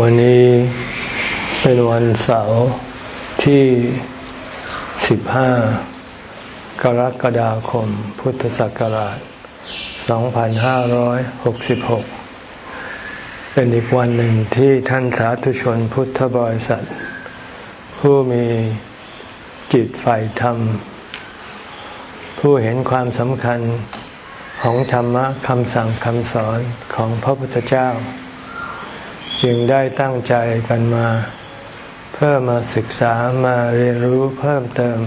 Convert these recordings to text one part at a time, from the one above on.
วันนี้เป็นวันเสาร์ที่ 15 กรกฎาคม พุทธศักราช 2566 เป็นอีกวันหนึ่งที่ท่านสาธุชนพุทธบริษัท ผู้มีจิตใฝ่ธรรม ผู้เห็นความสำคัญของธรรมะคำสั่งคำสอนของพระพุทธเจ้า จึงได้ตั้งใจกันมา เพื่อมาศึกษามาเรียนรู้เพิ่มเติม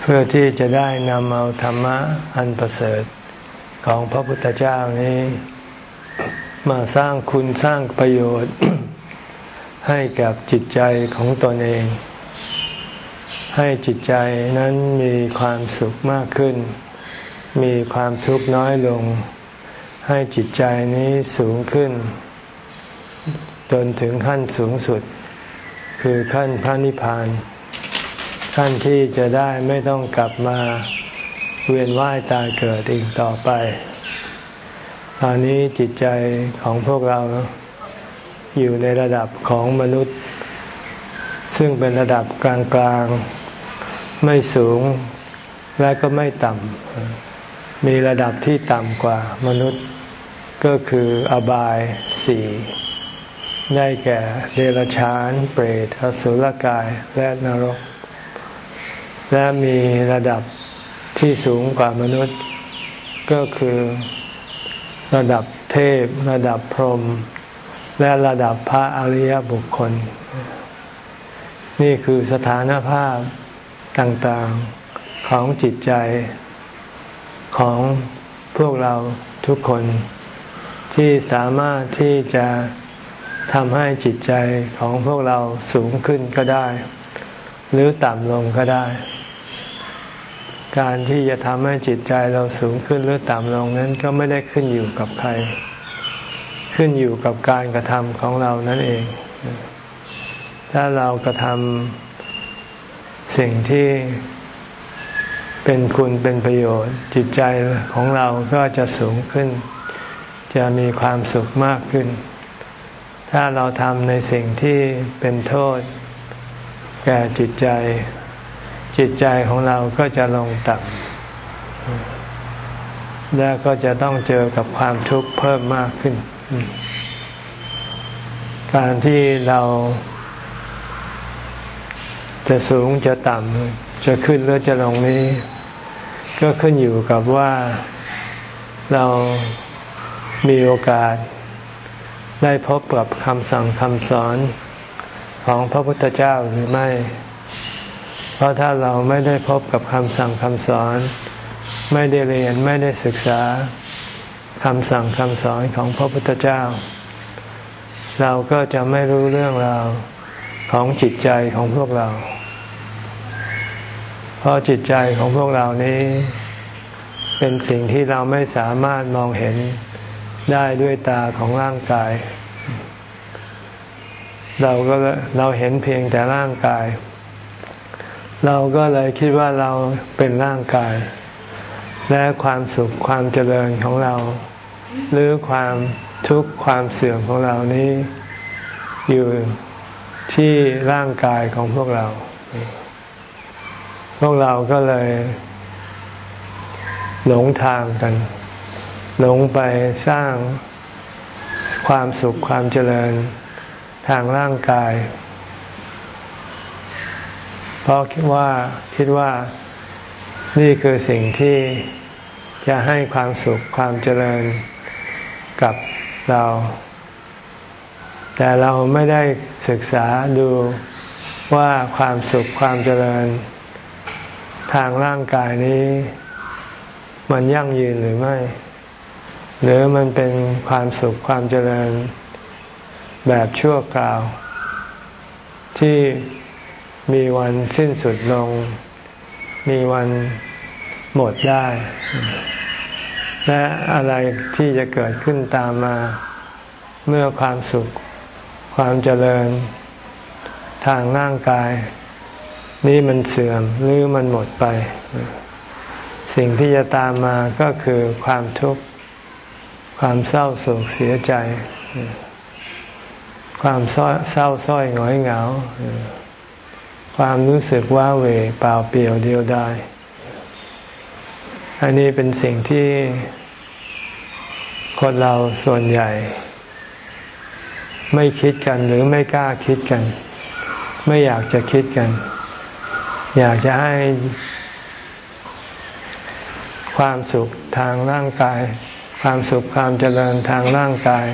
เพื่อที่จะได้นำเอาธรรมะอันประเสริฐของพระพุทธเจ้านี้ มาสร้างคุณสร้างประโยชน์ ให้กับจิตใจของตนเอง ให้จิตใจนั้นมีความสุขมากขึ้น มีความทุกข์น้อยลง ให้จิตใจนี้สูงขึ้น จนถึงขั้นสูงสุด คือขั้นพระนิพพาน ขั้นที่จะได้ไม่ต้องกลับมาเวียนว่ายตายเกิดอีกต่อไป ตอนนี้จิตใจของพวกเราอยู่ในระดับของมนุษย์ ซึ่งเป็นระดับกลางๆ ไม่สูงและก็ไม่ต่ำ มีระดับที่ต่ำกว่ามนุษย์ก็คืออบายสี่ ได้แก่เดรัจฉาน เปรตอสุรกายและนรก และมีระดับที่สูงกว่ามนุษย์ ก็คือระดับเทพ ระดับพรหมและระดับพระอริยบุคคล นี่คือสถานภาพต่างๆของจิตใจของพวกเราทุกคนที่สามารถที่จะ ทำให้จิตใจของพวกเราสูงขึ้นก็ได้ หรือต่ำลงก็ได้ การที่จะทำให้จิตใจเราสูงขึ้นหรือต่ำลงนั้นก็ไม่ได้ขึ้นอยู่กับใคร ขึ้นอยู่กับการกระทำของเรานั่นเอง ถ้าเรากระทำสิ่งที่เป็นคุณเป็นประโยชน์ จิตใจของเราก็จะสูงขึ้น จะมีความสุขมากขึ้น ถ้าเราทำในสิ่งที่เป็นโทษ แก่จิตใจ จิตใจของเราก็จะลงต่ำและก็จะต้องเจอกับความทุกข์เพิ่มมากขึ้น การที่เรา จะสูงจะต่ำจะขึ้นหรือจะลงนี้ ก็ขึ้นอยู่กับว่าเรามีโอกาส ได้พบกับคำสั่งคำสอนของพระพุทธเจ้าหรือไม่ เพราะถ้าเราไม่ได้พบกับคำสั่งคำสอน ไม่ได้เรียนไม่ได้ศึกษาคำสั่งคำสอนของพระพุทธเจ้า เราก็จะไม่รู้เรื่องราวของจิตใจของพวกเรา เพราะจิตใจของพวกเรานี้ เป็นสิ่งที่เราไม่สามารถมองเห็น ได้ด้วยตาของร่างกาย เราก็เราเห็นเพียงแต่ร่างกาย เราก็เลยคิดว่าเราเป็นร่างกาย และความสุขความเจริญของเรา หรือความทุกข์ความเสื่อมของเรานี้ อยู่ที่ร่างกายของพวกเรา พวกเราก็เลยหลงทางกัน หลงไปสร้างความสุขความเจริญทางร่างกาย เพราะคิดว่าคิดว่านี่คือสิ่งที่จะให้ความสุขความเจริญกับเรา แต่เราไม่ได้ศึกษาดูว่าความสุขความเจริญ ทางร่างกายนี้ มันยั่งยืนหรือไม่ หรือมันเป็นความสุขความเจริญแบบชั่วคราว ที่มีวันสิ้นสุดลง มีวันหมดได้ และอะไรที่จะเกิดขึ้นตามมา เมื่อความสุขความเจริญ ทางร่างกาย นี้มันเสื่อมหรือมันหมดไป สิ่งที่จะตามมาก็คือความทุกข์ ความเศร้าโศกเสียใจ ความเศร้าส้อยหงอยเหงา ความรู้สึกว่าเวเปล่าเปลี่ยวเดียวดายอันนี้เป็นสิ่งที่คนเราส่วนใหญ่ ไม่คิดกันหรือไม่กล้าคิดกัน ไม่อยากจะคิดกัน อยากจะให้ความสุขทางร่างกาย ความสุขความเจริญทางร่างกาย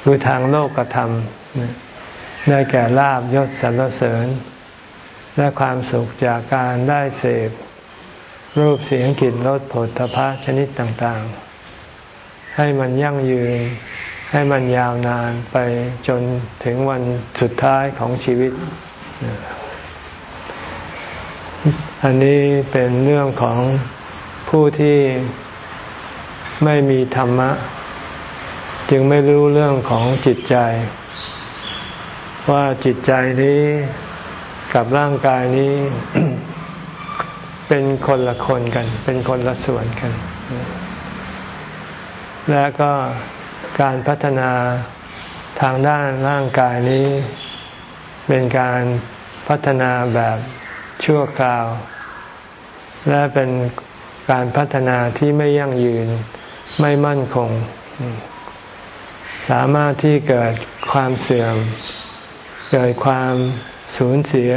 หรือทางโลกธรรมได้แก่ลาบยศสรรเสริญ และความสุขจากการได้เสพรูปเสียงกลิ่นรสผลทพะชนิดต่างๆ ให้มันยั่งยืน ให้มันยาวนานไปจนถึงวันสุดท้ายของชีวิต อันนี้เป็นเรื่องของผู้ที่ ไม่มีธรรมะ จึงไม่รู้เรื่องของจิตใจ ว่าจิตใจนี้กับร่างกายนี้ เป็นคนละคนกัน เป็นคนละส่วนกัน และก็การพัฒนาทางด้านร่างกายนี้ เป็นการพัฒนาแบบชั่วคราว และเป็นการพัฒนาที่ไม่ยั่งยืน ไม่มั่นคง สามารถที่เกิดความเสื่อม เกิดความสูญเสีย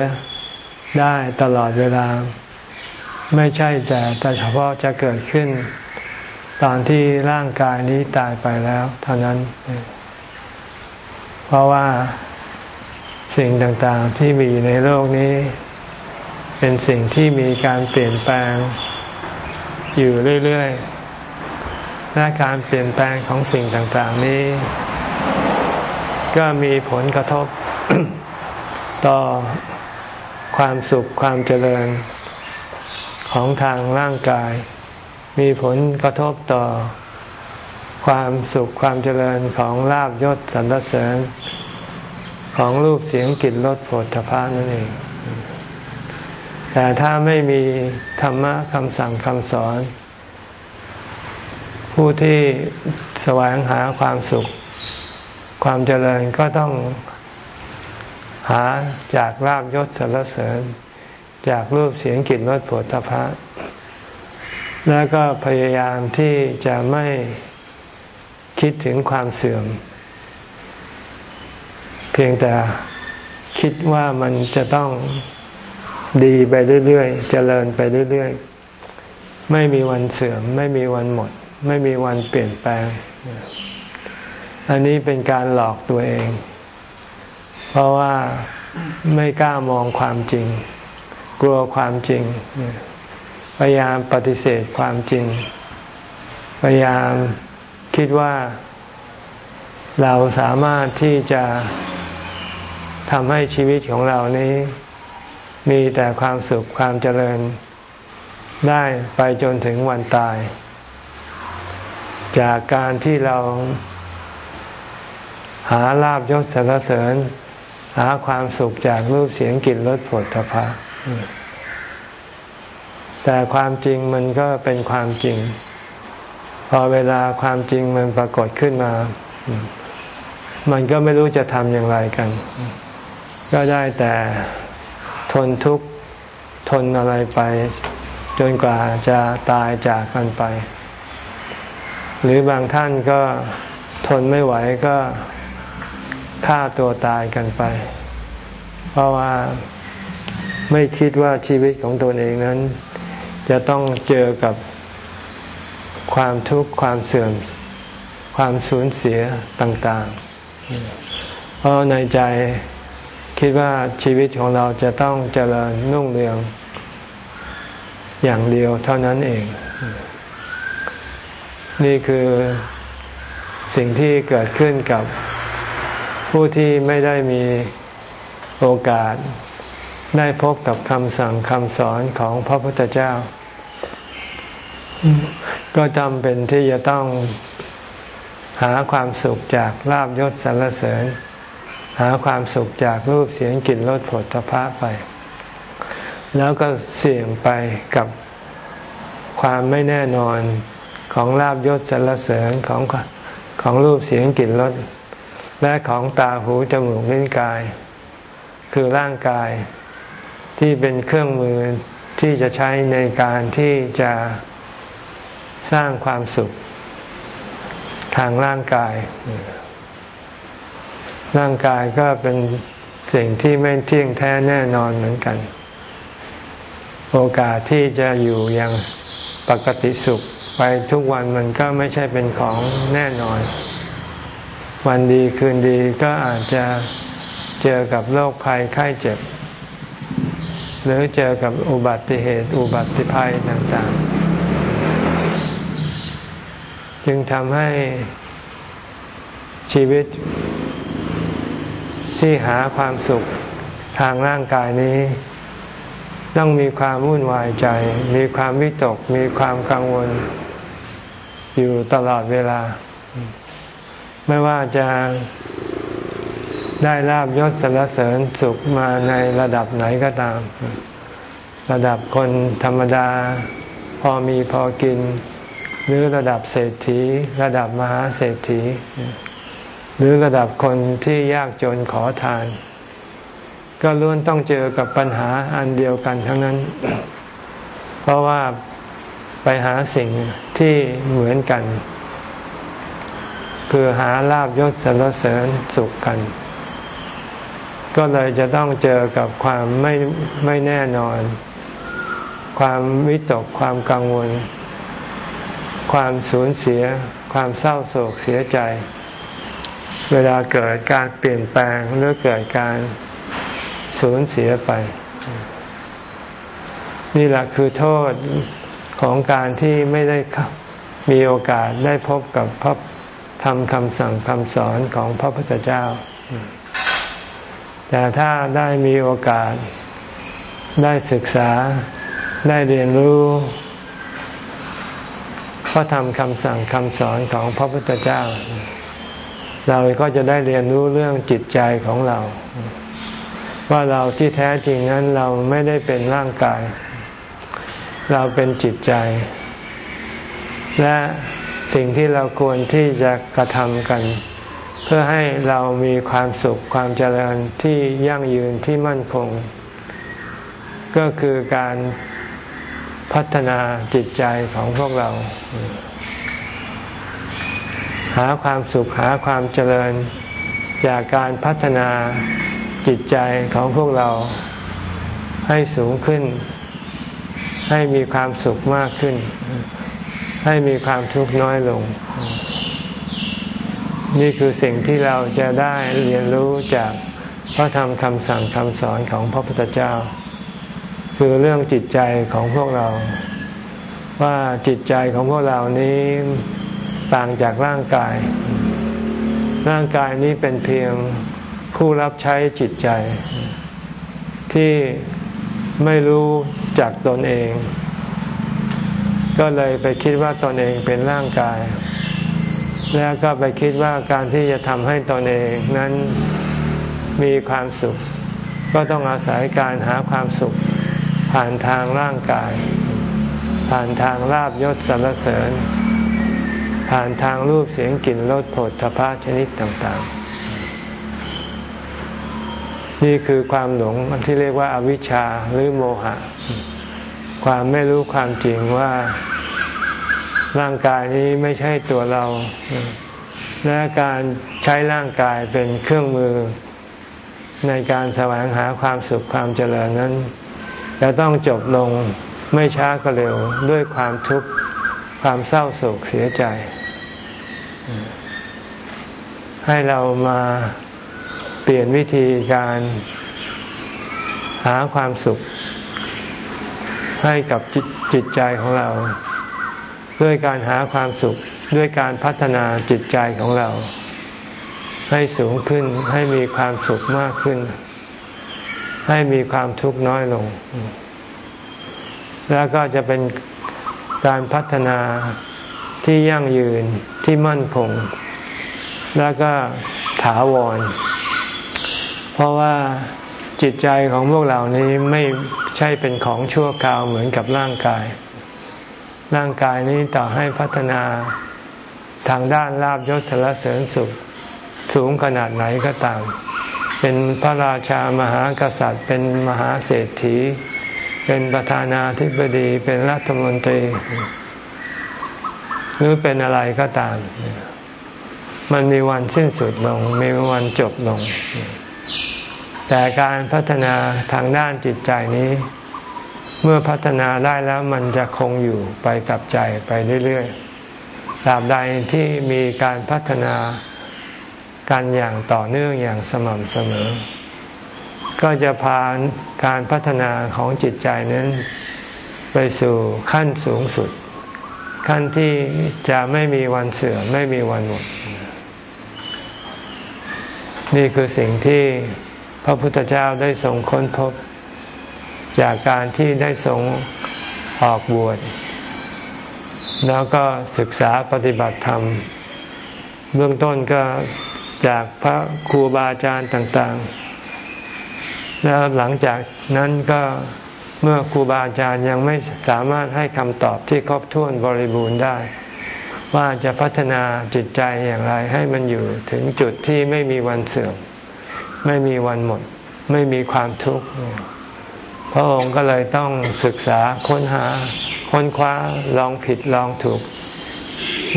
ได้ตลอดเวลา ไม่ใช่แต่แต่เฉพาะจะเกิดขึ้น ตอนที่ร่างกายนี้ตายไปแล้ว เท่านั้น เพราะว่าสิ่งต่างๆที่มีในโลกนี้ เป็นสิ่งที่มีการเปลี่ยนแปลงอยู่เรื่อย ๆ และการเปลี่ยนแปลงของสิ่งต่างๆนี้ ก็มีผลกระทบต่อความสุขความเจริญของทางร่างกาย มีผลกระทบต่อความสุขความเจริญของลาบยศสรรเสริญ ของรูปเสียงกลิ่นรสผลทพะนั่นเอง แต่ถ้าไม่มีธรรมะคำสั่งคำสอน ผู้ที่แสวงหาความสุข ความเจริญก็ต้องหาจากลาบยศสรรเสริญ จากรูปเสียงกลิ่นรสผลตภะแล้วก็พยายามที่จะไม่คิดถึงความเสื่อม เพียงแต่คิดว่ามันจะต้องดีไปเรื่อยๆ เจริญไปเรื่อยๆ ไม่มีวันเสื่อม ไม่มีวันหมด ไม่มีวันเปลี่ยนแปลง อันนี้เป็นการหลอกตัวเอง เพราะว่าไม่กล้ามองความจริง กลัวความจริง พยายามปฏิเสธความจริง พยายามคิดว่าเราสามารถที่จะทำให้ชีวิตของเรานี้ มีแต่ความสุขความเจริญได้ไปจนถึงวันตาย จากการที่เราหาลาบยศสรรเสริญ หาความสุขจากรูปเสียงกลิ่นรสผลทพะแต่ความจริงมันก็เป็นความจริง พอเวลาความจริงมันปรากฏขึ้นมา มันก็ไม่รู้จะทำอย่างไรกัน ก็ได้แต่ทนทุกข์ทนอะไรไป จนกว่าจะตายจากกันไป หรือบางท่านก็ทนไม่ไหวก็ฆ่าตัวตายกันไป เพราะว่าไม่คิดว่าชีวิตของตนเองนั้น จะต้องเจอกับความทุกข์ความเสื่อม ความสูญเสียต่าง ๆ เพราะในใจคิดว่าชีวิตของเราจะต้องเจริญนุ่งเรืองอย่างเดียวเท่านั้นเอง นี่คือสิ่งที่เกิดขึ้นกับผู้ที่ไม่ได้มีโอกาส ได้พบกับคำสั่งคำสอนของพระพุทธเจ้า ก็จำเป็นที่จะต้องหาความสุขจากลาบยศสรรเสริญ หาความสุขจากรูปเสียงกลิ่นรสผลตภะไป แล้วก็เสี่ยงไปกับความไม่แน่นอน ของลาบยศสรรเสริญของของรูปเสียงกลิ่นรสและของตาหูจมูกลิ้นกาย คือร่างกายที่เป็นเครื่องมือที่จะใช้ในการที่จะสร้างความสุข ทางร่างกาย ร่างกายก็เป็นสิ่งที่ไม่เที่ยงแท้แน่นอนเหมือนกัน โอกาสที่จะอยู่อย่างปกติสุข ไปทุกวันมันก็ไม่ใช่เป็นของแน่นอน วันดีคืนดีก็อาจจะเจอกับโรคภัยไข้เจ็บ หรือเจอกับอุบัติเหตุอุบัติภัยต่างๆ จึงทำให้ชีวิตที่หาความสุขทางร่างกายนี้ ต้องมีความวุ่นวายใจ มีความวิตก มีความกังวล อยู่ตลอดเวลา ไม่ว่าจะได้ลาบยศสรรเสริญสุขมาในระดับไหนก็ตาม ระดับคนธรรมดา พอมีพอกิน หรือระดับเศรษฐี ระดับมหาเศรษฐี หรือระดับคนที่ยากจนขอทาน ก็ล้วนต้องเจอกับปัญหาอันเดียวกันทั้งนั้น เพราะว่า ไปหาสิ่งที่เหมือนกัน คือหาลาบยศสรรเสริญสุขกัน ก็เลยจะต้องเจอกับความไม่ไม่แน่นอน ความวิตกความกังวล ความสูญเสีย ความเศร้าโศกเสียใจ เวลาเกิดการเปลี่ยนแปลงหรือเกิดการสูญเสียไป นี่แหละคือโทษ ของการที่ไม่ได้มีโอกาสได้พบกับพระธรรมคำสั่งคำสอนของพระพุทธเจ้า แต่ถ้าได้มีโอกาสได้ศึกษาได้เรียนรู้พระธรรมคำสั่งคำสอนของพระพุทธเจ้า เราก็จะได้เรียนรู้เรื่องจิตใจของเรา ว่าเราที่แท้จริงนั้นเราไม่ได้เป็นร่างกาย เราเป็นจิตใจ และสิ่งที่เราควรที่จะกระทำกัน เพื่อให้เรามีความสุขความเจริญที่ยั่งยืนที่มั่นคง ก็คือการพัฒนาจิตใจของพวกเรา หาความสุขหาความเจริญจากการพัฒนาจิตใจของพวกเราให้สูงขึ้น ให้มีความสุขมากขึ้น ให้มีความทุกข์น้อยลง นี่คือสิ่งที่เราจะได้เรียนรู้จากพระธรรมคำสั่งคำสอนของพระพุทธเจ้า คือเรื่องจิตใจของพวกเรา ว่าจิตใจของพวกเรานี้ต่างจากร่างกาย ร่างกายนี้เป็นเพียงผู้รับใช้จิตใจ ที่ ไม่รู้จักตนเอง ก็เลยไปคิดว่าตนเองเป็นร่างกาย แล้วก็ไปคิดว่าการที่จะทำให้ตนเองนั้นมีความสุข ก็ต้องอาศัยการหาความสุข ผ่านทางร่างกาย ผ่านทางลาบยศสรรเสริญ ผ่านทางรูปเสียงกลิ่นรสผลทพะชนิดต่างๆ นี่คือความหลงที่เรียกว่าอาวิชชาหรือโมหะ ความไม่รู้ความจริงว่าร่างกายนี้ไม่ใช่ตัวเรา และการใช้ร่างกายเป็นเครื่องมือ ในการแสวงหาความสุขความเจริญนั้น จะต้องจบลงไม่ช้าก็เร็วด้วยความทุกข์ความเศร้าโศกเสียใจ ให้เรามา เปลี่ยนวิธีการหาความสุข ให้กับจิตจิตใจของเรา ด้วยการหาความสุขด้วยการพัฒนาจิตใจของเรา ให้สูงขึ้นให้มีความสุขมากขึ้น ให้มีความทุกข์น้อยลง แล้วก็จะเป็นการพัฒนาที่ยั่งยืนที่มั่นคง แล้วก็ถาวร เพราะว่าจิตใจของพวกเรานี้ไม่ใช่เป็นของชั่วคราวเหมือนกับร่างกาย ร่างกายนี้ต่อให้พัฒนาทางด้านลาบยศสารเสริญสุขสูงขนาดไหนก็ตาม เป็นพระราชามหากษัตริย์ เป็นมหาเศรษฐี เป็นประธานาธิบดี เป็นรัฐมนตรี หรือเป็นอะไรก็ตาม มันมีวันสิ้นสุดลง มีวันจบลง แต่การพัฒนาทางด้านจิตใจนี้ เมื่อพัฒนาได้แล้วมันจะคงอยู่ไปกับใจไปเรื่อยๆตราบใดที่มีการพัฒนากันอย่างต่อเนื่องอย่างสม่ำเสมอ ก็จะพาการพัฒนาของจิตใจนั้น ไปสู่ขั้นสูงสุด ขั้นที่จะไม่มีวันเสื่อมไม่มีวันหมด นี่คือสิ่งที่ ระพุทธเจ้าได้ทรงค้นพบ จากการที่ได้ทรงออกบวชแล้วก็ศึกษาปฏิบัติธรรม เบื้องต้นก็จากพระครูบาอาจารย์ต่าง ๆ แล้วหลังจากนั้นก็เมื่อครูบาอาจารย์ยังไม่สามารถให้คำตอบที่ครบถ้วนบริบูรณ์ได้ ว่าจะพัฒนาจิตใจอย่างไรให้มันอยู่ถึงจุดที่ไม่มีวันเสื่อม ไม่มีวันหมด ไม่มีความทุกข์พระองค์ก็เลยต้องศึกษาค้นหาค้นคว้าลองผิดลองถูก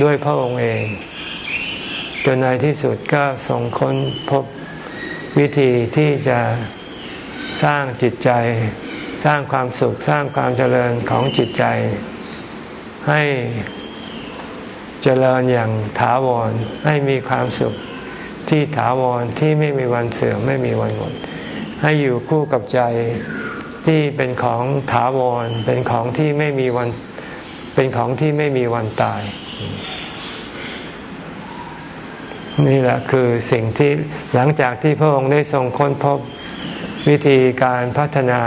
ด้วยพระองค์เอง จนในที่สุดก็ส่งค้นพบวิธีที่จะสร้างจิตใจ สร้างความสุขสร้างความเจริญของจิตใจ ให้เจริญอย่างถาวรให้มีความสุข ที่ถาวรที่ไม่มีวันเสื่อมไม่มีวันหมด ให้อยู่คู่กับใจที่เป็นของถาวร เป็นของที่ไม่มีวัน เป็นของที่ไม่มีวันตาย นี่แหละคือสิ่งที่หลังจากที่พระองค์ได้ทรงค้นพบวิธีการพัฒนา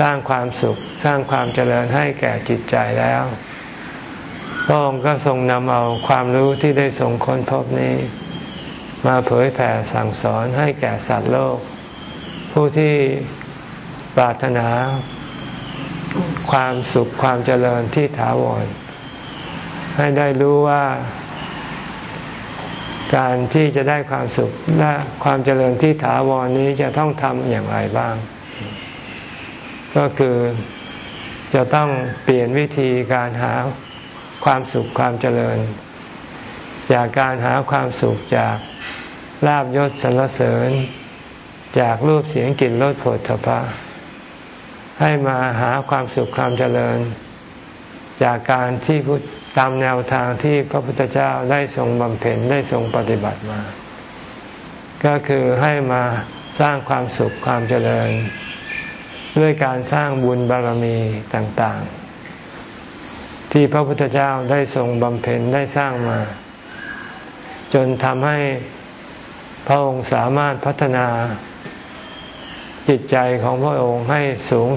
สร้างความสุข สร้างความเจริญให้แก่จิตใจแล้วพระองค์ก็ทรงนำเอาความรู้ที่ได้ทรงค้นพบนี้ มาเผยแผ่สั่งสอนให้แก่สัตว์โลก ผู้ที่ปรารถนาความสุขความเจริญที่ถาวร ให้ได้รู้ว่า การที่จะได้ความสุขและความเจริญที่ถาวรนี้จะต้องทำอย่างไรบ้าง ก็คือจะต้องเปลี่ยนวิธีการหาความสุขความเจริญ จากการหาความสุขจาก ลาบยศสรรเสริญ จากรูปเสียงกลิ่นรสผลทพะให้มาหาความสุขความเจริญ จากการที่พุทตามแนวทางที่พระพุทธเจ้าได้ทรงบำเพ็ญได้ทรงปฏิบัติมา ก็คือให้มาสร้างความสุขความเจริญ ด้วยการสร้างบุญบารมีต่างๆ ที่พระพุทธเจ้าได้ทรงบำเพ็ญได้สร้างมา จนทำให้ พระองค์สามารถพัฒนาจิตใจของพระองค์ให้สูง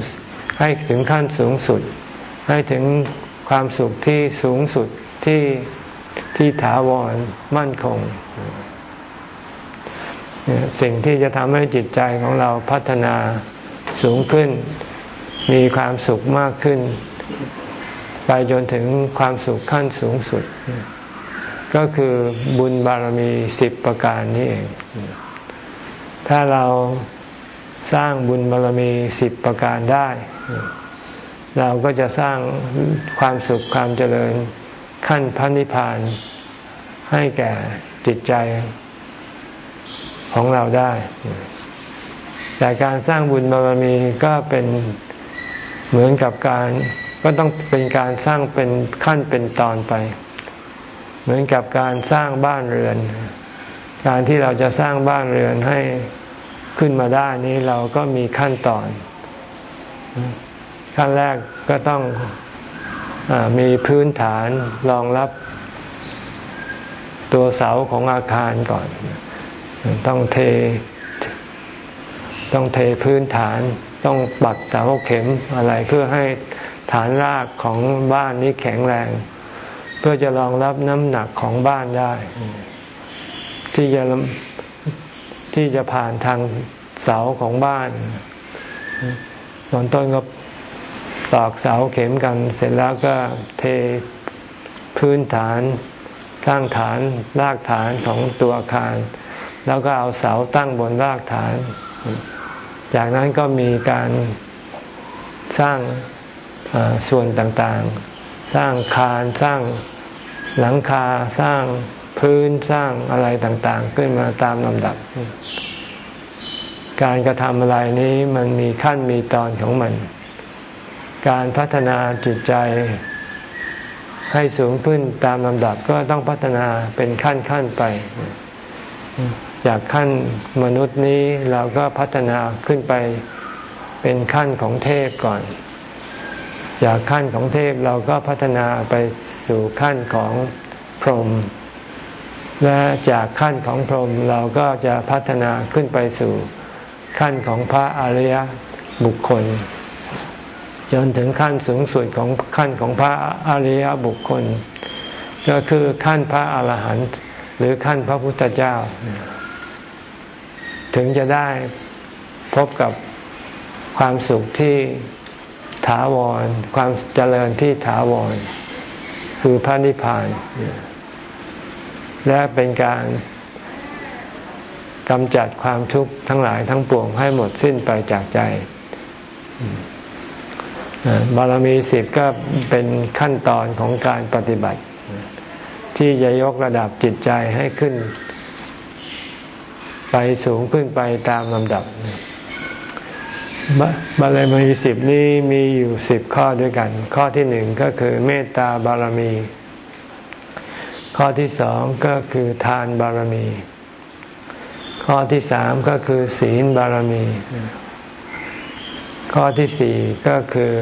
ให้ถึงขั้นสูงสุด ให้ถึงความสุขที่สูงสุดที่ที่ถาวรมั่นคง สิ่งที่จะทำให้จิตใจของเราพัฒนาสูงขึ้น มีความสุขมากขึ้น ไปจนถึงความสุขขั้นสูงสุด ก็คือบุญบารมีสิบประการนี้เอง ถ้าเราสร้างบุญบารมีสิบประการได้ เราก็จะสร้างความสุขความเจริญขั้นพระนิพพานให้แก่จิตใจของเราได้ แต่การสร้างบุญบารมีก็เป็นเหมือนกับการก็ต้องเป็นการสร้างเป็นขั้นเป็นตอนไป เหมือนกับการสร้างบ้านเรือน การที่เราจะสร้างบ้านเรือนให้ขึ้นมาได้นี้เราก็มีขั้นตอน ขั้นแรกก็ต้องอมีพื้นฐานรองรับตัวเสาของอาคารก่อน ต้องเท ต้องเทพื้นฐาน ต้องปักเสาเข็มอะไรเพื่อให้ฐานรากของบ้านนี้แข็งแรง เพื่อจะรองรับน้ำหนักของบ้านได้ ที่จะที่จะผ่านทางเสาของบ้านตอนต้นก็ตอกเสาเข็มกัน เสร็จแล้วก็เทพื้นฐานสร้างฐานรากฐานของตัวอาคาร แล้วก็เอาเสาตั้งบนรากฐาน จากนั้นก็มีการสร้างส่วนต่าง สร้างคานสร้างหลังคาสร้างพื้นสร้างอะไรต่างๆ ขึ้นมาตามลำดับ การกระทำอะไรนี้มันมีขั้นมีตอนของมัน การพัฒนาจิตใจให้สูงขึ้นตามลำดับก็ต้องพัฒนาเป็นขั้นขั้นไป จากขั้นมนุษย์นี้เราก็พัฒนาขึ้นไปเป็นขั้นของเทพก่อน จากขั้นของเทพเราก็พัฒนาไปสู่ขั้นของพรหมและจากขั้นของพรหมเราก็จะพัฒนาขึ้นไปสู่ขั้นของพระอริยบุคคล จนถึงขั้นสูงสุดของขั้นของพระอริยบุคคล ก็คือขั้นพระอาหารหันต์หรือขั้นพระพุทธเจ้า ถึงจะได้พบกับความสุขที่ ถาวร ความเจริญที่ถาวร คือพระนิพพาน และเป็นการกำจัดความทุกข์ทั้งหลายทั้งปวงให้หมดสิ้นไปจากใจ บารมีสิบก็เป็นขั้นตอนของการปฏิบัติ ที่จะยกระดับจิตใจให้ขึ้น ไปสูงขึ้นไปตามลำดับ บารมีสิบนี้มีอยู่สิบข้อด้วยกัน ข้อที่หนึ่งก็คือเมตตาบารมี ข้อที่สองก็คือทานบารมี ข้อที่สามก็คือศีลบารมี ข้อที่สี่ก็คือ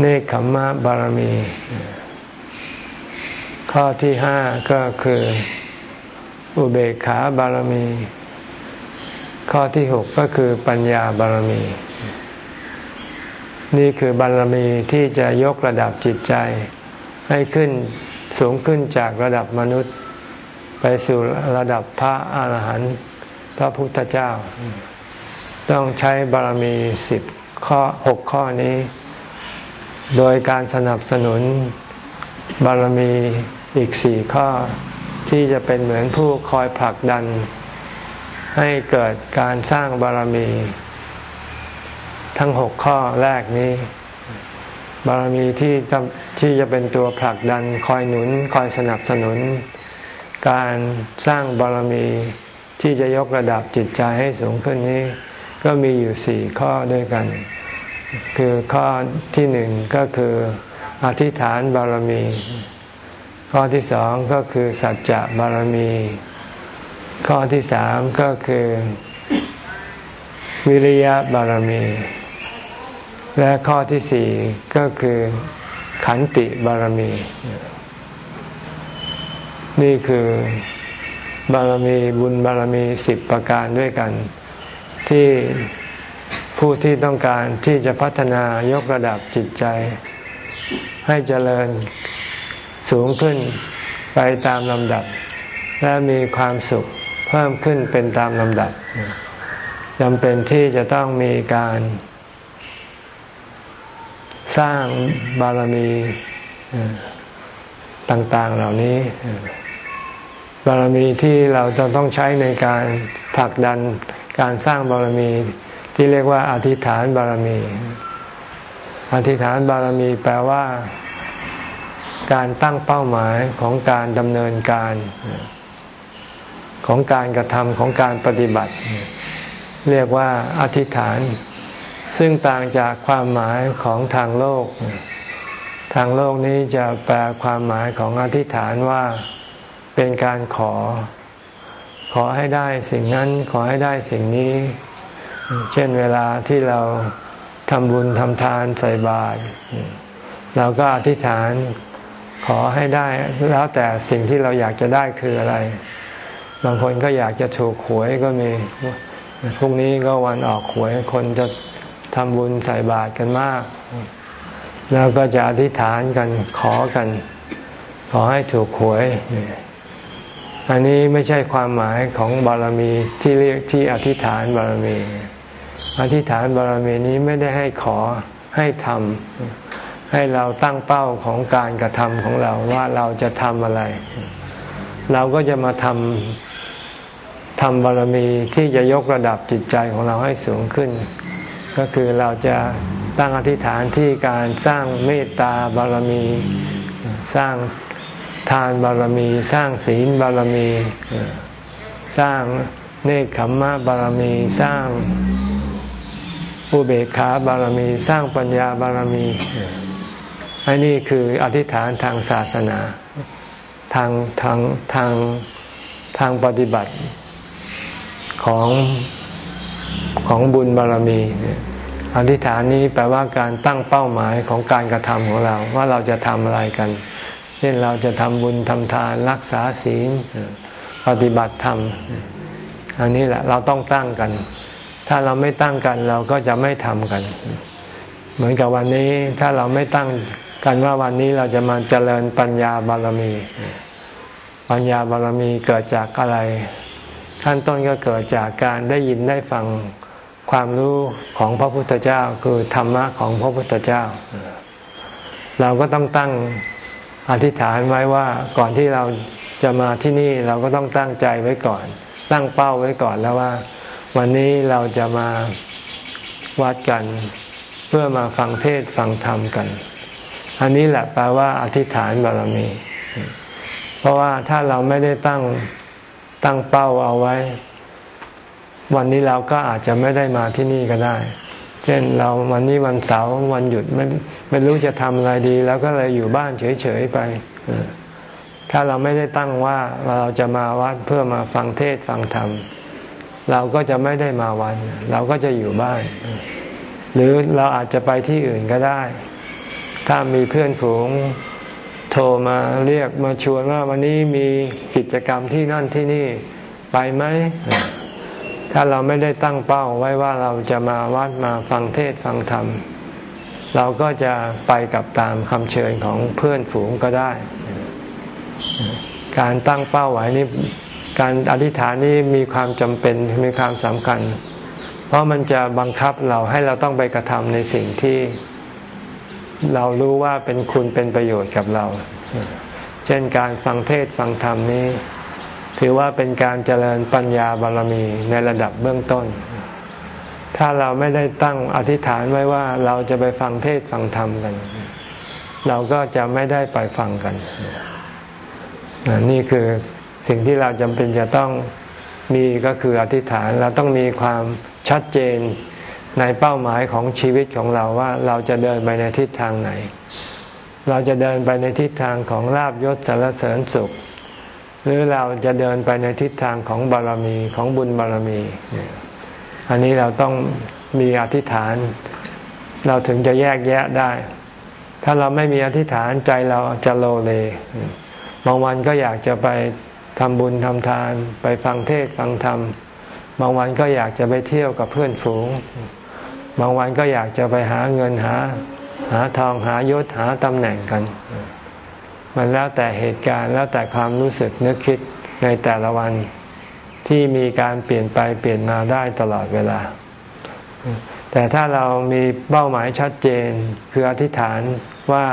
เนคขมมะบารมี ข้อที่ห้าก็คืออุเบกขาบารมี ข้อที่หกก็คือปัญญาบารมี นี่คือบารมีที่จะยกระดับจิตใจ ให้ขึ้นสูงขึ้นจากระดับมนุษย์ ไปสู่ระดับพระอาหารหันต์พระพุทธเจ้า ต้องใช้บารมีสิบข้อหกข้อนี้ โดยการสนับสนุนบารมีอีกสี่ข้อที่จะเป็นเหมือนผู้คอยผลักดัน ให้เกิดการสร้างบารมี ทั้งหกข้อแรกนี้ บารมีที่ที่จะเป็นตัวผลักดันคอยหนุนคอยสนับสนุน การสร้างบารมีที่จะยกระดับจิตใจให้สูงขึ้นนี้ ก็มีอยู่สี่ข้อด้วยกัน คือข้อที่หนึ่งก็คืออธิษฐานบารมี ข้อที่สองก็คือสัจจะบารมี ข้อที่สามก็คือ วิริยะบารมี และข้อที่สี่ก็คือขันติบารมี นี่คือบารมีบุญบารมีสิบประการด้วยกัน ที่ผู้ที่ต้องการที่จะพัฒนายกระดับจิตใจ ให้เจริญสูงขึ้นไปตามลำดับ และมีความสุข เพิ่มขึ้นเป็นตามลำดับจำเป็นที่จะต้องมีการ สร้างบารมีต่างๆเหล่านี้ บารมีที่เราจะต้องใช้ในการผลักดันการสร้างบารมีที่เรียกว่าอธิษฐานบารมี อธิษฐานบารมีแปลว่า การตั้งเป้าหมายของการดำเนินการ ของการกระทำของการปฏิบัติ เรียกว่าอธิษฐาน ซึ่งต่างจากความหมายของทางโลก ทางโลกนี้จะแปลความหมายของอธิษฐานว่าเป็นการขอ ขอให้ได้สิ่งนั้นขอให้ได้สิ่งนี้ เช่นเวลาที่เราทำบุญทำทานใส่บาตรเราก็อธิษฐานขอให้ได้แล้วแต่สิ่งที่เราอยากจะได้คืออะไร บางคนก็อยากจะถูกหวยก็มีพรุ่งนี้ก็วันออกหวยคนจะทำบุญใส่บาตรกันมาก แล้วก็จะอธิษฐานกันขอกัน ขอให้ถูกหวย อันนี้ไม่ใช่ความหมายของบารมีที่เรียกที่อธิษฐานบารมี อธิษฐานบารมีนี้ไม่ได้ให้ขอให้ทำให้เราตั้งเป้าของการกระทำของเราว่าเราจะทำอะไร เราก็จะมาทำ ทำบารมีที่จะยกระดับจิตใจของเราให้สูงขึ้น ก็คือเราจะตั้งอธิษฐานที่การสร้างเมตตาบารมี สร้างทานบารมี สร้างศีลบารมี สร้างเนคขมมะบารมี สร้างอุเบกขาบารมี สร้างปัญญาบารมีอันนี้คืออธิษฐานทางศาสนา ทางทางทางทางปฏิบัติ ของของบุญบารมีอธิษฐานนี้แปลว่าการตั้งเป้าหมายของการกระทำของเรา ว่าเราจะทำอะไรกัน เช่นเราจะทำบุญทำทานรักษาศีลปฏิบัติธรรม อันนี้แหละเราต้องตั้งกัน ถ้าเราไม่ตั้งกันเราก็จะไม่ทำกัน เหมือนกับวันนี้ถ้าเราไม่ตั้งกันว่าวันนี้เราจะมาเจริญปัญญาบารมี ปัญญาบารมีเกิดจากอะไร ขั้นต้นก็เกิดจากการได้ยินได้ฟังความรู้ของพระพุทธเจ้าคือธรรมะของพระพุทธเจ้า เราก็ต้องตั้งอธิษฐานไว้ว่าก่อนที่เราจะมาที่นี่เราก็ต้องตั้งใจไว้ก่อน ตั้งเป้าไว้ก่อนแล้วว่า วันนี้เราจะมาวัดกัน เพื่อมาฟังเทศฟังธรรมกัน อันนี้แหละแปลว่าอธิษฐานบารมี เพราะว่าถ้าเราไม่ได้ตั้ง ตั้งเป้าเอาไว้ วันนี้เราก็อาจจะไม่ได้มาที่นี่ก็ได้ เช่นเราวันนี้วันเสาร์วันหยุดไม่ไม่รู้จะทำอะไรดี แล้วก็เลยอยู่บ้านเฉยๆไป ถ้าเราไม่ได้ตั้งว่าเราจะมาวัดเพื่อมาฟังเทศฟังธรรมเราก็จะไม่ได้มาวัน เราก็จะอยู่บ้าน หรือเราอาจจะไปที่อื่นก็ได้ ถ้ามีเพื่อนฝูง โทรมาเรียกมาชวนว่าวันนี้มีกิจกรรมที่นั่นที่นี่ไปไหม ถ้าเราไม่ได้ตั้งเป้าไว้ว่าเราจะมาวัดมาฟังเทศฟังธรรม เราก็จะไปกับตามคำเชิญของเพื่อนฝูงก็ได้ การตั้งเป้าไว้นี้การอธิษฐานนี้มีความจำเป็นมีความสำคัญ เพราะมันจะบังคับเราให้เราต้องไปกระทำในสิ่งที่ เรารู้ว่าเป็นคุณเป็นประโยชน์กับเรา เช่นการฟังเทศฟังธรรมนี้ ถือว่าเป็นการเจริญปัญญาบารมีในระดับเบื้องต้น ถ้าเราไม่ได้ตั้งอธิษฐานไว้ว่าเราจะไปฟังเทศฟังธรรมกัน เราก็จะไม่ได้ไปฟังกัน นี่คือสิ่งที่เราจำเป็นจะต้องมีก็คืออธิษฐานเราต้องมีความชัดเจน ในเป้าหมายของชีวิตของเราว่าเราจะเดินไปในทิศทางไหน เราจะเดินไปในทิศทางของลาบยศสารเสริญสุข หรือเราจะเดินไปในทิศทางของบารมีของบุญบารมี อันนี้เราต้องมีอธิษฐาน เราถึงจะแยกแยะได้ ถ้าเราไม่มีอธิษฐานใจเราจะโลเลบางวันก็อยากจะไปทำบุญทำทาน ไปฟังเทศฟังธรรมบางวันก็อยากจะไปเที่ยวกับเพื่อนฝูง บางวันก็อยากจะไปหาเงินหา หาทองหายศหาตำแหน่งกัน มันแล้วแต่เหตุการณ์แล้วแต่ความรู้สึกนึกคิดในแต่ละวันที่มีการเปลี่ยนไปเปลี่ยนมาได้ตลอดเวลา แต่ถ้าเรามีเป้าหมายชัดเจนคืออธิษฐานว่า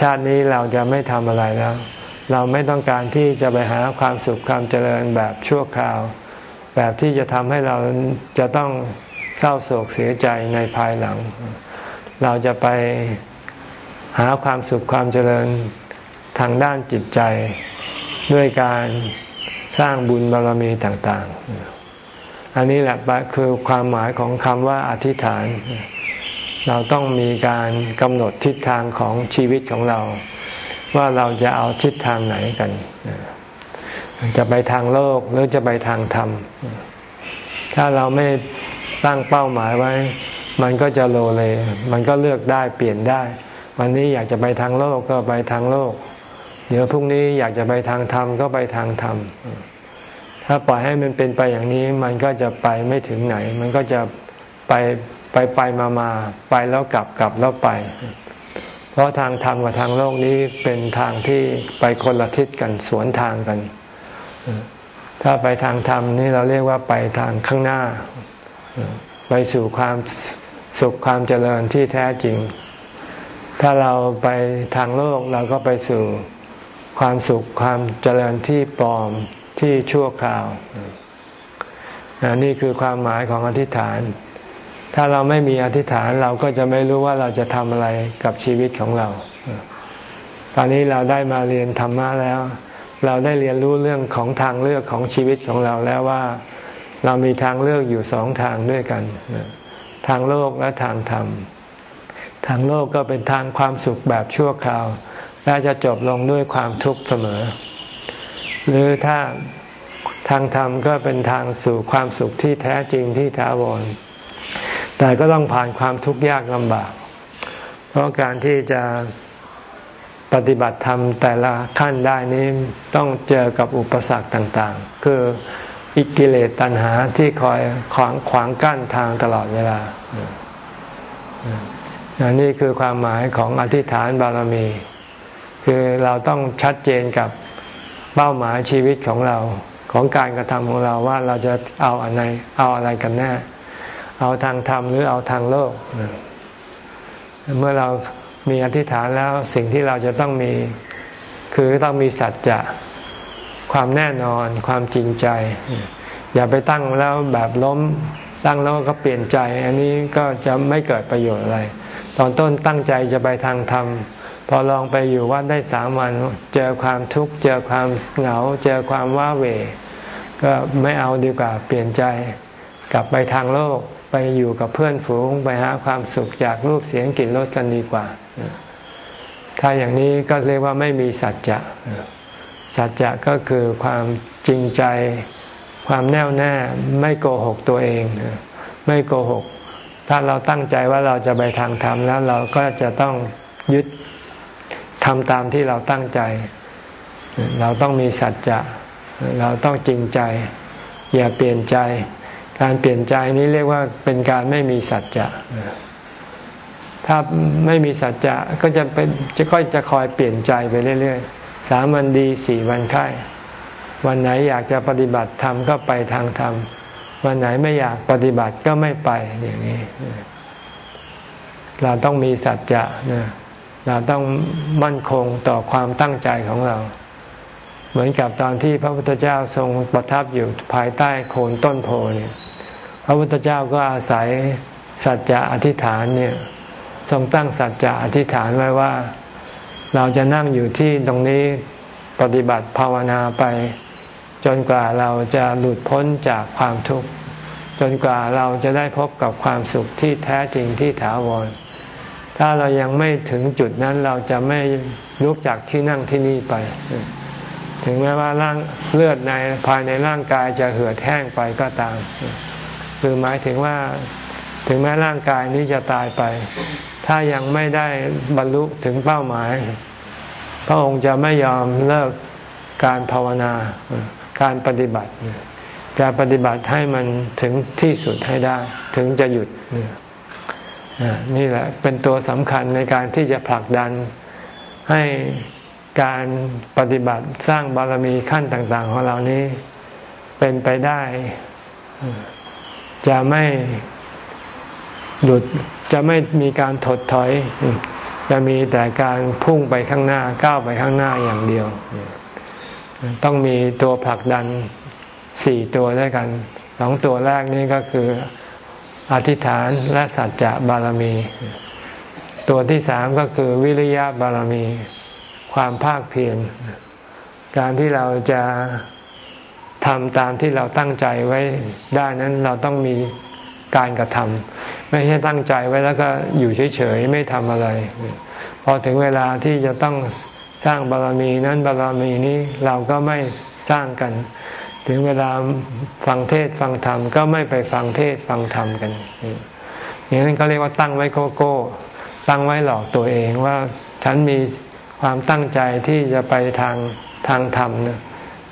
ชาตินี้เราจะไม่ทำอะไรแล้ว เราไม่ต้องการที่จะไปหาความสุขความเจริญแบบชั่วคราว แบบที่จะทำให้เราจะต้อง เศร้าโศกเสียใจในภายหลัง เราจะไปหาความสุขความเจริญทางด้านจิตใจ ด้วยการสร้างบุญบารมีต่าง ๆ อันนี้แหละคือความหมายของคำว่าอธิษฐาน เราต้องมีการกำหนดทิศทางของชีวิตของเรา ว่าเราจะเอาทิศทางไหนกัน จะไปทางโลกหรือจะไปทางธรรม ถ้าเราไม่ ตั้งเป้าหมายไว้ มันก็จะโลเล มันก็เลือกได้เปลี่ยนได้ วันนี้อยากจะไปทางโลกก็ไปทางโลก เดี๋ยวพรุ่งนี้อยากจะไปทางธรรมก็ไปทางธรรม ถ้าปล่อยให้มันเป็นไปอย่างนี้ มันก็จะไปไม่ถึงไหน มันก็จะไปไปไปมามาไปแล้วกลับกลับแล้วไป เพราะทางธรรมกับทางโลกนี้เป็นทางที่ไปคนละทิศกันสวนทางกัน ถ้าไปทางธรรมนี่เราเรียกว่าไปทางข้างหน้า ไปสู่ความสุขความเจริญที่แท้จริง ถ้าเราไปทางโลกเราก็ไปสู่ความสุขความเจริญที่ปลอมที่ชั่วคราว นี่คือความหมายของอธิษฐาน ถ้าเราไม่มีอธิษฐานเราก็จะไม่รู้ว่าเราจะทำอะไรกับชีวิตของเรา ตอนนี้เราได้มาเรียนธรรมะแล้ว เราได้เรียนรู้เรื่องของทางเลือกของชีวิตของเราแล้วว่า เรามีทางเลือกอยู่สองทางด้วยกัน ทางโลกและทางธรรม ทางโลกก็เป็นทางความสุขแบบชั่วคราว และจะจบลงด้วยความทุกข์เสมอ หรือถ้าทางธรรมก็เป็นทางสู่ความสุขที่แท้จริงที่ถาวร แต่ก็ต้องผ่านความทุกข์ยากลำบาก เพราะการที่จะปฏิบัติธรรมแต่ละขั้นได้นี้ต้องเจอกับอุปสรรคต่าง ๆ คือ อิกิเลสตัณหาที่คอยขวางขวางกั้นทางตลอดเวลานี่คือความหมายของอธิษฐานบารมี คือเราต้องชัดเจนกับเป้าหมายชีวิตของเราของการกระทำของเราว่าเราจะเอาอะไรเอาอะไรกันแน่ เอาทางธรรมหรือเอาทางโลก เมื่อเรามีอธิษฐานแล้วสิ่งที่เราจะต้องมี คือต้องมีสัจจะ ความแน่นอนความจริงใจ อย่าไปตั้งแล้วแบบล้มตั้งแล้วก็เปลี่ยนใจ อันนี้ก็จะไม่เกิดประโยชน์อะไร ตอนต้นตั้งใจจะไปทางธรรมพอลองไปอยู่วัดได้สามวัน เจอความทุกข์เจอความเหงา เจอความว้าเหวก็ไม่เอาดีกว่าเปลี่ยนใจ กลับไปทางโลกไปอยู่กับเพื่อนฝูง ไปหาความสุขจากรูปเสียงกลิ่นรสกันดีกว่า ถ้าอย่างนี้ก็เรียกว่าไม่มีสัจจะ สัจจะก็คือความจริงใจ ความแน่วแน่ไม่โกหกตัวเอง ไม่โกหก ถ้าเราตั้งใจว่าเราจะไปทางธรรมแล้วเราก็จะต้องยึดทำตามที่เราตั้งใจ เราต้องมีสัจจะเราต้องจริงใจ อย่าเปลี่ยนใจ การเปลี่ยนใจนี้เรียกว่าเป็นการไม่มีสัจจะถ้าไม่มีสัจจะก็จะเป็นจะก็จะคอยเปลี่ยนใจไปเรื่อย ๆ สามวันดีสี่วันไข้วันไหนอยากจะปฏิบัติธรรมก็ไปทางธรรม วันไหนไม่อยากปฏิบัติก็ไม่ไปอย่างนี้ เราต้องมีสัจจะเราต้องมั่นคงต่อความตั้งใจของเรา เหมือนกับตอนที่พระพุทธเจ้าทรงประทับอยู่ภายใต้โคนต้นโพเนี่ยพระพุทธเจ้าก็อาศัยสัจจะอธิษฐานเนี่ย ทรงตั้งสัจจะอธิษฐานไว้ว่า เราจะนั่งอยู่ที่ตรงนี้ปฏิบัติภาวนาไป จนกว่าเราจะหลุดพ้นจากความทุกข์ จนกว่าเราจะได้พบกับความสุขที่แท้จริงที่ถาวร ถ้าเรายังไม่ถึงจุดนั้นเราจะไม่ลุกจากที่นั่งที่นี่ไป ถึงแม้ว่าร่างเลือดในภายในร่างกายจะเหือดแห้งไปก็ตามคือหมายถึงว่าถึงแม้ร่างกายนี้จะตายไป ถ้ายังไม่ได้บรรลุถึงเป้าหมาย พระองค์จะไม่ยอมเลิกการภาวนาการปฏิบัติ จะปฏิบัติให้มันถึงที่สุดให้ได้ ถึงจะหยุด นี่แหละเป็นตัวสำคัญในการที่จะผลักดันให้การปฏิบัติสร้างบารมีขั้นต่าง ๆ ของเรานี้เป็นไปได้ จะไม่หยุด จะไม่มีการถดถอย จะมีแต่การพุ่งไปข้างหน้าก้าวไปข้างหน้าอย่างเดียว ต้องมีตัวผลักดันสี่ตัวด้วยกันสองตัวแรกนี่ก็คืออธิษฐานและสัจจะบารมี ตัวที่สามก็คือวิริยะบารมี ความภาคเพียรการที่เราจะทำตามที่เราตั้งใจไว้ได้นั้นเราต้องมีการกระทำ ไม่ใช่ตั้งใจไว้แล้วก็อยู่เฉยๆไม่ทำอะไร พอถึงเวลาที่จะต้องสร้างบารมีนั้นบารมีนี้เราก็ไม่สร้างกัน ถึงเวลาฟังเทศฟังธรรมก็ไม่ไปฟังเทศฟังธรรมกันอย่างนั้นเขาเรียกว่าตั้งไว้โกโก้ ตั้งไว้หลอกตัวเองว่าฉันมีความตั้งใจที่จะไปทางทางธรรมนะ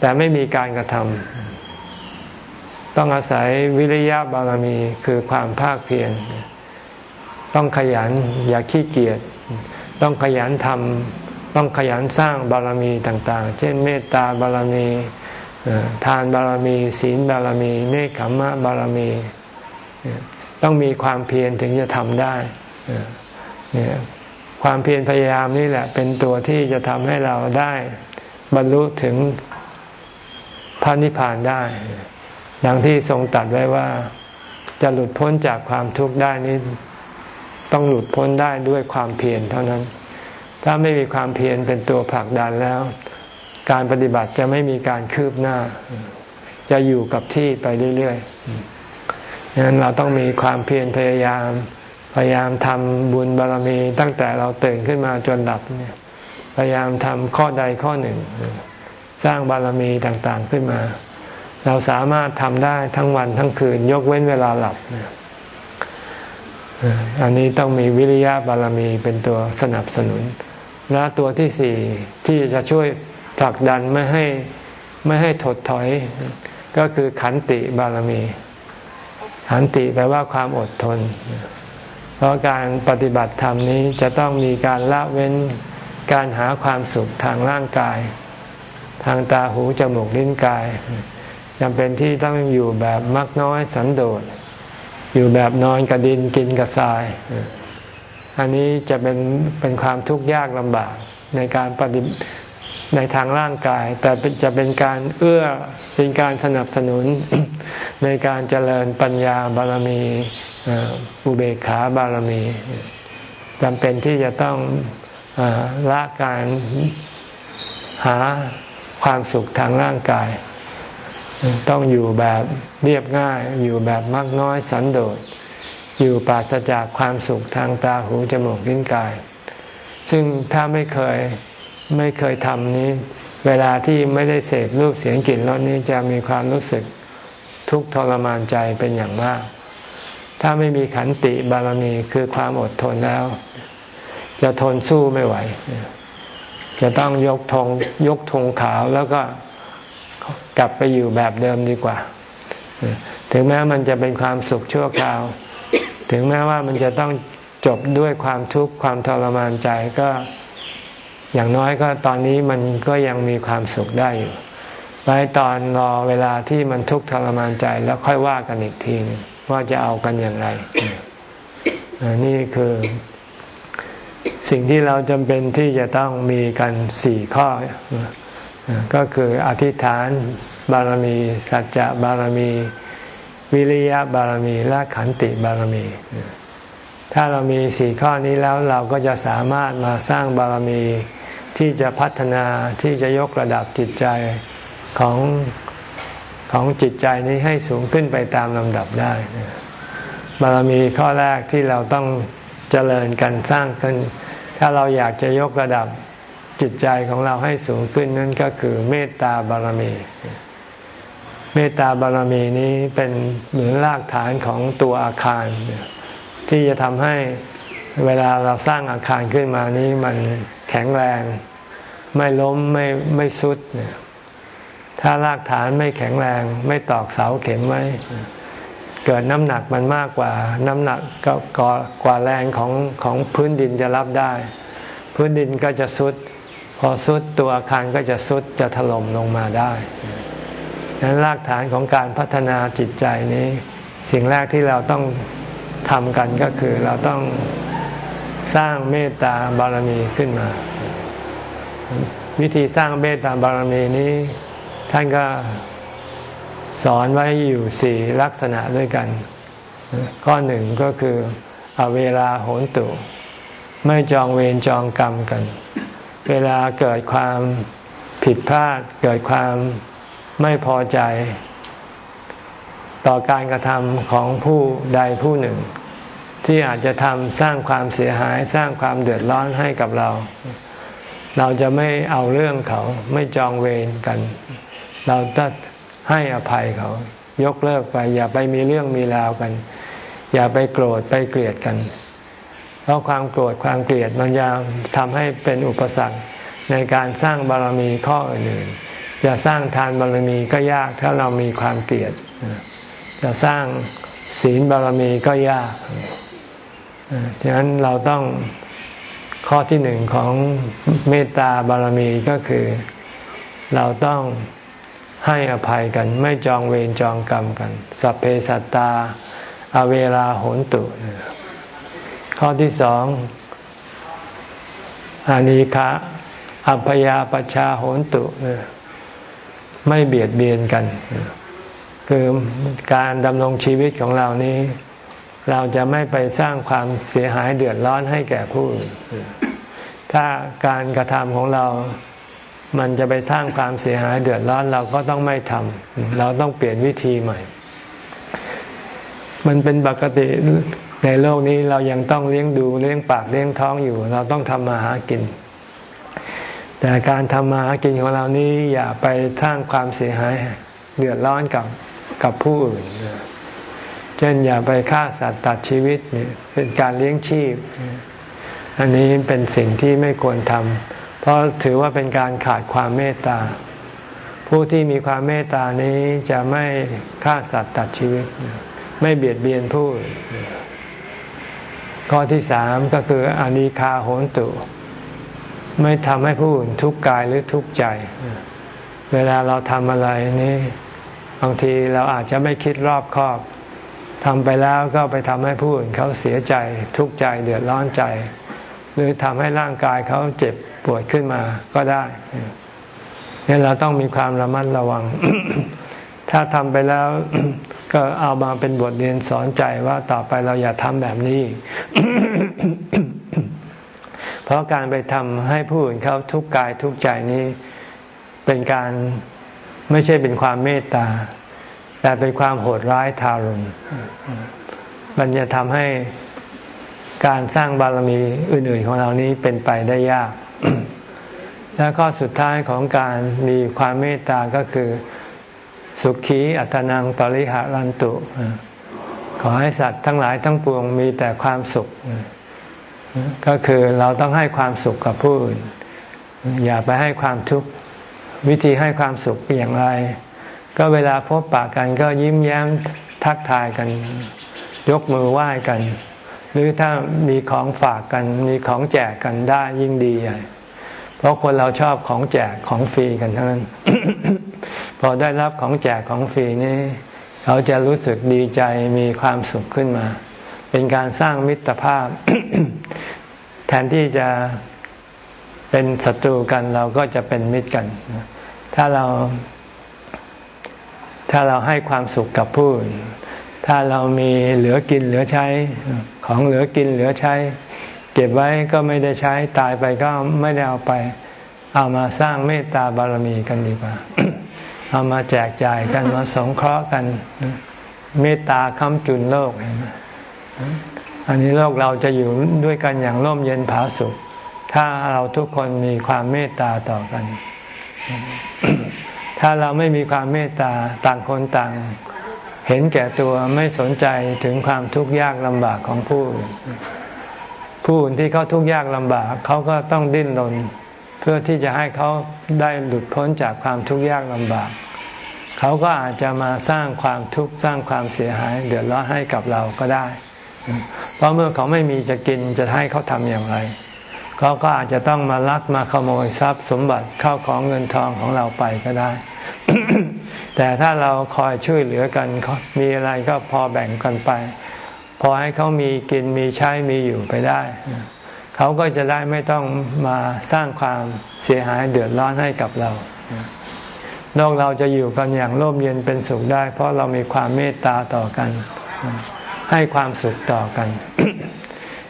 แต่ไม่มีการกระทำ ต้องอาศัยวิริยะบารมีคือความภาคเพียรต้องขยันอย่าขี้เกียจต้องขยันทำต้องขยันสร้างบารมีต่างๆ เช่นเมตตาบารมีทานบารมีศีลบารมี เนคขมะบารมี ต้องมีความเพียรถึงจะทำได้ความเพียรพยายามนี่แหละ เป็นตัวที่จะทำให้เราได้บรรลุถึงพระนิพพานได้ ดังที่ทรงตัดไว้ว่าจะหลุดพ้นจากความทุกข์ได้นี้ ต้องหลุดพ้นได้ด้วยความเพียรเท่านั้น ถ้าไม่มีความเพียรเป็นตัวผลักดันแล้ว การปฏิบัติจะไม่มีการคืบหน้า จะอยู่กับที่ไปเรื่อยๆดังนั้นเราต้องมีความเพียรพยายาม พยายามทำบุญบารรมี ตั้งแต่เราตื่นขึ้นมาจนหลับเนี่ยพยายามทำข้อใดข้อหนึ่ง สร้างบารมีต่างๆขึ้นมา เราสามารถทำได้ทั้งวันทั้งคืน ยกเว้นเวลาหลับ อันนี้ต้องมีวิริยะบารมีเป็นตัวสนับสนุน และตัวที่สี่ที่จะช่วยผลักดันไม่ให้ไม่ให้ถดถอย ก็คือขันติบารมี ขันติแปลว่าความอดทน เพราะการปฏิบัติธรรมนี้จะต้องมีการละเว้นการหาความสุขทางร่างกาย ทางตาหูจมูกลิ้นกาย จำเป็นที่ต้องอยู่แบบมักน้อยสันโดษ อยู่แบบนอนกระดินกินกระทราย อันนี้จะเป็นเป็นความทุกข์ยากลำบากในการปฏิในทางร่างกาย แต่จะเป็นการเอื้อเป็นการสนับสนุนในการเจริญปัญญาบารมีอุเบกขาบารมีจำเป็นที่จะต้องละการหาความสุขทางร่างกาย ต้องอยู่แบบเรียบง่าย อยู่แบบมักน้อยสันโดษ อยู่ปราศจากความสุขทางตาหูจมูกลิ้นกาย ซึ่งถ้าไม่เคยไม่เคยทำนี้ เวลาที่ไม่ได้เสพรูปเสียงกลิ่นรสนี้จะมีความรู้สึกทุกข์ทรมานใจเป็นอย่างมาก ถ้าไม่มีขันติบารมีคือความอดทนแล้ว จะทนสู้ไม่ไหว จะต้องยกธงยกธงขาวแล้วก็ กลับไปอยู่แบบเดิมดีกว่า ถึงแม้มันจะเป็นความสุขชั่วคราว ถึงแม้ว่ามันจะต้องจบด้วยความทุกข์ความทรมานใจก็อย่างน้อยก็ตอนนี้มันก็ยังมีความสุขได้อยู่ ไว้ตอนรอเวลาที่มันทุกข์ทรมานใจแล้วค่อยว่ากันอีกทีว่าจะเอากันอย่างไร นี่คือ สิ่งที่เราจำเป็นที่จะต้องมีกันสี่ข้อ ก็คืออธิษฐานบารมี สัจจะบารมี วิริยะบารมี และขันติบารมี ถ้าเรามีสี่ข้อนี้แล้วเราก็จะสามารถมาสร้างบารมีที่จะพัฒนาที่จะยกระดับจิตใจของของจิตใจนี้ให้สูงขึ้นไปตามลำดับได้ บารมีข้อแรกที่เราต้องเจริญกันสร้างขึ้น ถ้าเราอยากจะยกระดับ จิตใจของเราให้สูงขึ้นนั่นก็คือเมตตาบารมี เมตตาบารมีนี้เป็นเหมือนรากฐานของตัวอาคาร ที่จะทำให้เวลาเราสร้างอาคารขึ้นมานี้มันแข็งแรง ไม่ล้มไม่ไม่สุด ถ้ารากฐานไม่แข็งแรง ไม่ตอกเสาเข็มไว้เกิดน้ำหนักมันมากกว่า น้ำหนักก็กว่าแรงของของพื้นดินจะรับได้ พื้นดินก็จะซุด อซุดตัวอาคารก็จะซุดจะถล่มลงมาได้ดังนั้นรากฐานของการพัฒนาจิตใจนี้ สิ่งแรกที่เราต้องทำกันก็คือเราต้องสร้างเมตตาบารมีขึ้นมา วิธีสร้างเมตตาบารมีนี้ ท่านก็สอนไว้อยู่สี่ลักษณะด้วยกัน ข้อหนึ่งก็คือ อเวลาโหนตุ ไม่จองเวรจองกรรมกัน เวลาเกิดความผิดพลาด เกิดความไม่พอใจ ต่อการกระทำของผู้ใดผู้หนึ่ง ที่อาจจะทำสร้างความเสียหายสร้างความเดือดร้อนให้กับเรา เราจะไม่เอาเรื่องเขาไม่จองเวรกัน เราจะให้อภัยเขา ยกเลิกไป อย่าไปมีเรื่องมีราวกัน อย่าไปโกรธไปเกลียดกัน เพราะความโกรธความเกลียดมันจะทำให้เป็นอุปสรรคในการสร้างบารมีข้ออื่นๆจะสร้างทานบารมีก็ยากถ้าเรามีความเกลียด จะสร้างศีลบารมีก็ยากดังนั้นเราต้องข้อที่หนึ่งของเมตตาบารมีก็คือ เราต้องให้อภัยกันไม่จองเวรจองกรรมกัน สัพเพสัตตา อเวลาโหนตุ ข้อที่สองอานิคะอัพยาปชาโหนตุ ไม่เบียดเบียนกัน คือการดำรงชีวิตของเรานี้ เราจะไม่ไปสร้างความเสียหายเดือดร้อนให้แก่ผู้อื่นถ้าการกระทำของเรา มันจะไปสร้างความเสียหายเดือดร้อนเราก็ต้องไม่ทำเราต้องเปลี่ยนวิธีใหม่ มันเป็นปกติ ในโลกนี้เรายังต้องเลี้ยงดูเลี้ยงปากเลี้ยงท้องอยู่ เราต้องทำมาหากิน แต่การทำมาหากินของเรานี้อย่าไปสร้างความเสียหายเดือดร้อนกับกับผู้อื่น เช่นอย่าไปฆ่าสัตว์ตัดชีวิตเนี่ยเป็นการเลี้ยงชีพ อันนี้เป็นสิ่งที่ไม่ควรทำเพราะถือว่าเป็นการขาดความเมตตา ผู้ที่มีความเมตตานี้จะไม่ฆ่าสัตว์ตัดชีวิต ไม่เบียดเบียนผู้ ข้อที่สามก็คืออนิคาโหนตุ ไม่ทำให้ผู้อื่นทุกข์กายหรือทุกข์ใจ เวลาเราทำอะไรนี่บางทีเราอาจจะไม่คิดรอบคอบทำไปแล้วก็ไปทำให้ผู้อื่นเขาเสียใจทุกข์ใจเดือดร้อนใจ หรือทำให้ร่างกายเขาเจ็บปวดขึ้นมาก็ได้เนี่ยเราต้องมีความระมัดระวัง ถ้าทำไปแล้ว ก็เอามาเป็นบทเรียนสอนใจว่าต่อไปเราอย่าทำแบบนี้ เพราะการไปทำให้ผู้อื่นเขาทุกข์กายทุกข์ใจนี้เป็นการไม่ใช่เป็นความเมตตา แต่เป็นความโหดร้ายทารุณมันจะทำให้การสร้างบารมีอื่น ๆ ของเรานี้เป็นไปได้ยาก และข้อสุดท้ายของการมีความเมตตาก็คือ สุขีอัตนังปริหารันตุ ขอให้สัตว์ทั้งหลายทั้งปวงมีแต่ความสุข ก็คือเราต้องให้ความสุขกับผู้อื่น อย่าไปให้ความทุกข์ วิธีให้ความสุขอย่างไร ก็เวลาพบปะกันก็ยิ้มแย้มทักทายกัน ยกมือไหว้กัน หรือถ้ามีของฝากกัน มีของแจกกันได้ยิ่งดีใหญ่ ราะคนเราชอบของแจกของฟรีกันทั้งนั้น พอได้รับของแจกของฟรีนี้เขาจะรู้สึกดีใจมีความสุขขึ้นมา เป็นการสร้างมิตรภาพ แทนที่จะเป็นศัตรูกันเราก็จะเป็นมิตรกัน ถ้าเรา ถ้าเราให้ความสุขกับผู้อื่นถ้าเรามีเหลือกินเหลือใช้ ของเหลือกินเหลือใช้ เก็บไว้ก็ไม่ได้ใช้ตายไปก็ไม่ได้เอาไป เอามาสร้างเมตตาบารมีกันดีกว่า เอามาแจกจ่ายกันมาสงเคราะห์กัน เมตตาค้ำจุนโลกอันนี้โลกเราจะอยู่ด้วยกันอย่างร่มเย็นผาสุข ถ้าเราทุกคนมีความเมตตาต่อกัน ถ้าเราไม่มีความเมตตาต่างคนต่าง เห็นแก่ตัวไม่สนใจถึงความทุกข์ยากลำบากของผู้ ผู้อื่นที่เขาทุกข์ยากลำบากเขาก็ต้องดิ้นรนเพื่อที่จะให้เขาได้หลุดพ้นจากความทุกข์ยากลำบาก เขาก็อาจจะมาสร้างความทุกข์สร้างความเสียหาย เดือดร้อนให้กับเราก็ได้ เพราะเมื่อเขาไม่มีจะกินจะให้เขาทำอย่างไร เขาก็อาจจะต้องมาลักมาขโมยทรัพย์สมบัติเข้าของเงินทองของเราไปก็ได้ แต่ถ้าเราคอยช่วยเหลือกันมีอะไรก็พอแบ่งกันไป อให้เขามีกินมีใช้มีอยู่ไปได้ เขาก็จะได้ไม่ต้องมาสร้างความเสียหายเดือดร้อนให้กับเราโลกเราจะอยู่กันอย่างร่มเย็นเป็นสุขได้ เพราะเรามีความเมตตาต่อกัน ให้ความสุขต่อกัน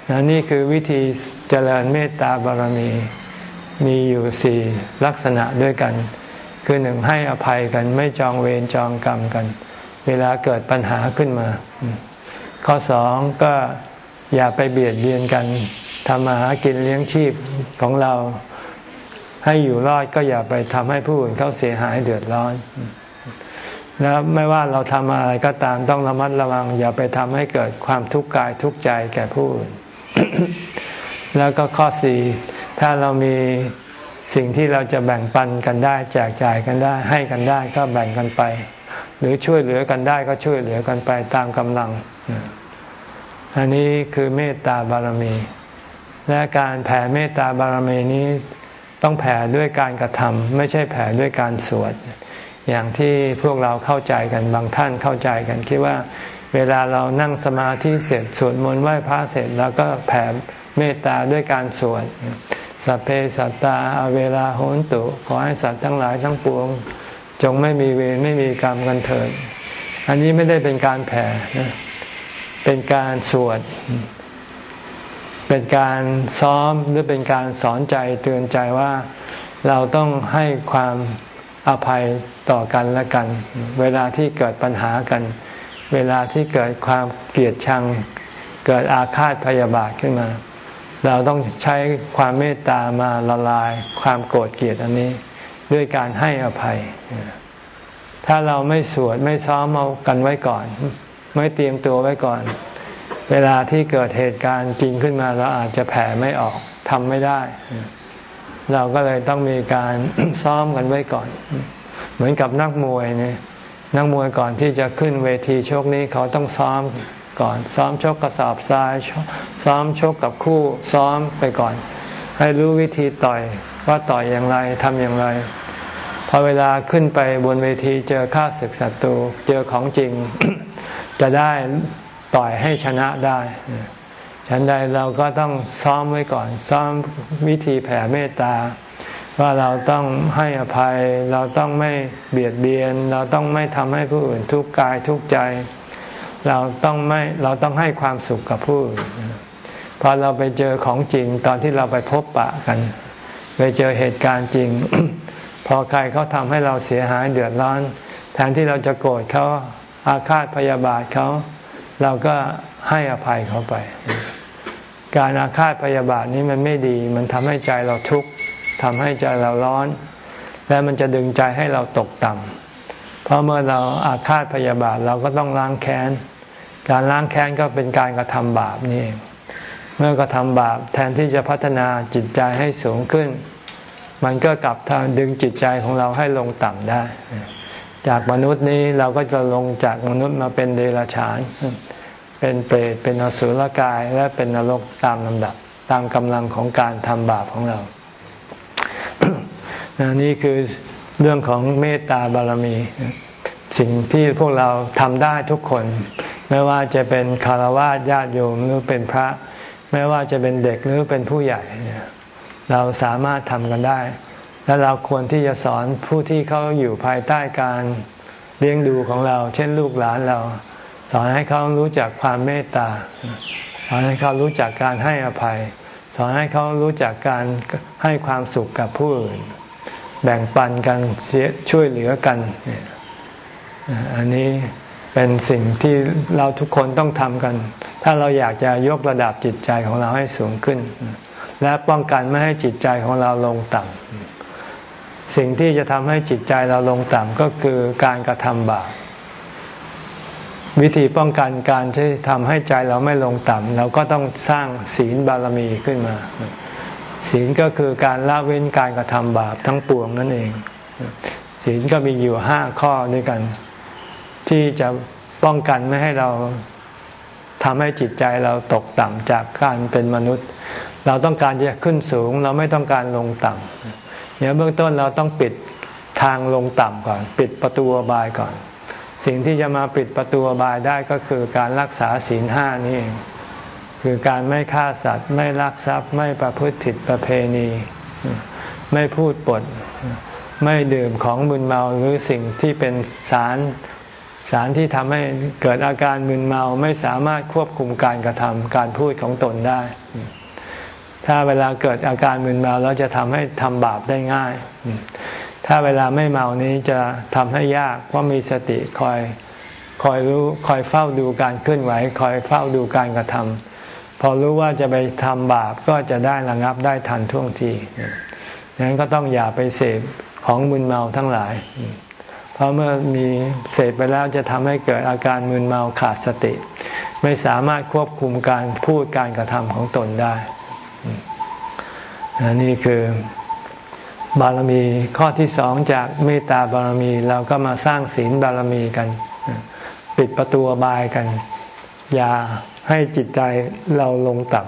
นนี่คือวิธีเจริญเมตตาบารมีมีอยู่สี่ลักษณะด้วยกัน คือหนึ่งให้อภัยกันไม่จองเวรจองกรรมกัน เวลาเกิดปัญหาขึ้นมา ข้อสองก็อย่าไปเบียดเบียนกันทำมาหากินเลี้ยงชีพของเรา ให้อยู่รอดก็อย่าไปทำให้ผู้อื่นเขาเสียหายเดือดร้อน แล้วไม่ว่าเราทำอะไรก็ตามต้องระมัดระวัง อย่าไปทำให้เกิดความทุกข์กายทุกข์ใจแก่ผู้อื่นแล้วก็ข้อสี่ถ้าเรามีสิ่งที่เราจะแบ่งปันกันได้ แจกจ่ายกันได้ ให้กันได้ก็แบ่งกันไป หรือช่วยเหลือกันได้ก็ช่วยเหลือกันไปตามกำลัง อันนี้คือเมตตาบารมี และการแผ่เมตตาบารมีนี้ต้องแผ่ด้วยการกระทำไม่ใช่แผ่ด้วยการสวด อย่างที่พวกเราเข้าใจกันบางท่านเข้าใจกันคิดว่าเวลาเรานั่งสมาธิเสร็จสวดมนต์ไหว้พระเสร็จแล้วก็แผ่เมตตาด้วยการสวดสัพเพสัตตาเวลาโหนตุ ขอให้สัตว์ทั้งหลายทั้งปวง จงไม่มีเวรไม่มีกรรมกันเถิด อันนี้ไม่ได้เป็นการแผ่ เป็นการสวด เป็นการซ้อมหรือเป็นการสอนใจเตือนใจว่าเราต้องให้ความอภัยต่อกันและกัน เวลาที่เกิดปัญหากัน เวลาที่เกิดความเกลียดชัง เกิดอาฆาตพยาบาทขึ้นมา เราต้องใช้ความเมตตามาละลายความโกรธเกลียดอันนี้ ด้วยการให้อภัย ถ้าเราไม่สวดไม่ซ้อมเอากันไว้ก่อน ไม่เตรียมตัวไว้ก่อน เวลาที่เกิดเหตุการณ์จริงขึ้นมา เราอาจจะแผ่ไม่ออกทำไม่ได้ เราก็เลยต้องมีการซ้อมกันไว้ก่อน เหมือนกับนักมวยเนี่ยนักมวยก่อนที่จะขึ้นเวทีชกนี้เขาต้องซ้อมก่อน ซ้อมชกกระสอบทราย ซ้อมชกกับคู่ซ้อมไปก่อน ให้รู้วิธีต่อยว่าต่อยอย่างไรทำอย่างไร พอเวลาขึ้นไปบนเวทีเจอข้าศึกศัตรูเจอของจริง จะได้ต่อยให้ชนะได้ฉันใดเราก็ต้องซ้อมไว้ก่อน ซ้อมวิธีแผ่เมตตา ว่าเราต้องให้อภัย เราต้องไม่เบียดเบียน เราต้องไม่ทำให้ผู้อื่นทุกข์กายทุกข์ใจ เราต้องไม่เราต้องให้ความสุขกับผู้อื่นพอเราไปเจอของจริงตอนที่เราไปพบปะกัน ไปเจอเหตุการณ์จริง พอใครเขาทำให้เราเสียหายเดือดร้อน แทนที่เราจะโกรธเขา อาฆาตพยาบาทเขา เราก็ให้อภัยเขาไป การอาฆาตพยาบาทนี้มันไม่ดี มันทำให้ใจเราทุกข์ทำให้ใจเราร้อน และมันจะดึงใจให้เราตกต่ำเพราะเมื่อเราอาฆาตพยาบาทเราก็ต้องล้างแค้น การล้างแค้นก็เป็นการกระทำบาปนี่เองเมื่อกระทำบาปแทนที่จะพัฒนาจิตใจให้สูงขึ้น มันก็กลับทางดึงจิตใจของเราให้ลงต่ำได้ จากมนุษย์นี้เราก็จะลงจากมนุษย์มาเป็นเดรัจฉาน เป็นเปรตเป็นอสุรกายและเป็นนรกตามลำดับ ตามกำลังของการทำบาปของเรา นี่คือเรื่องของเมตตาบารมี สิ่งที่พวกเราทำได้ทุกคน ไม่ว่าจะเป็นคารวะญาติโยมหรือเป็นพระ ไม่ว่าจะเป็นเด็กหรือเป็นผู้ใหญ่ เราสามารถทำกันได้ และเราควรที่จะสอนผู้ที่เขาอยู่ภายใต้การเลี้ยงดูของเรา เช่นลูกหลานเรา สอนให้เขารู้จักความเมตตา สอนให้เขารู้จักการให้อภัย สอนให้เขารู้จักการให้ความสุขกับผู้อื่น แบ่งปันกันเสียช่วยเหลือกัน อันนี้เป็นสิ่งที่เราทุกคนต้องทำกัน ถ้าเราอยากจะยกระดับจิตใจของเราให้สูงขึ้น และป้องกันไม่ให้จิตใจของเราลงต่ำ สิ่งที่จะทำให้จิตใจเราลงต่ำก็คือการกระทำบาปวิธีป้องกันการที่ทำให้ใจเราไม่ลงต่ำเราก็ต้องสร้างศีลบารมีขึ้นมา ศีลก็คือการละเว้นการกระทำบาปทั้งปวงนั่นเอง ศีลก็มีอยู่ห้าข้อด้วยกัน ที่จะป้องกันไม่ให้เราทำให้จิตใจเราตกต่ำจากการเป็นมนุษย์ เราต้องการจะขึ้นสูง เราไม่ต้องการลงต่ำ เนี่ยเบื้องต้นเราต้องปิดทางลงต่ำก่อน ปิดประตูบายก่อน สิ่งที่จะมาปิดประตูบายได้ก็คือการรักษาศีลห้านี่เองคือการไม่ฆ่าสัตว์ไม่ลักทรัพย์ ไม่ประพฤติผิดประเพณี ไม่พูดปด ไม่ดื่มของมึนเมาหรือสิ่งที่เป็นสารสารที่ทำให้เกิดอาการมึนเมาไม่สามารถควบคุมการกระทำการพูดของตนได้ ถ้าเวลาเกิดอาการมึนเมาแล้วจะทำให้ทำบาปได้ง่าย ถ้าเวลาไม่เมานี้จะทำให้ยากเพราะมีสติคอยคอยรู้คอยเฝ้าดูการเคลื่อนไหว คอยเฝ้าดูการกระทำพอรู้ว่าจะไปทำบาปก็จะได้ระงับได้ทันท่วงทีดังนั้นก็ต้องอย่าไปเสพของมึนเมาทั้งหลาย เพราะเมื่อมีเสพไปแล้วจะทำให้เกิดอาการมึนเมาขาดสติ ไม่สามารถควบคุมการพูดการกระทำของตนได้ นี่คือบารมีข้อที่สองจากเมตตาบารมีเราก็มาสร้างศีลบารมีกัน ปิดประตูบายกัน อย่าให้จิตใจเราลงต่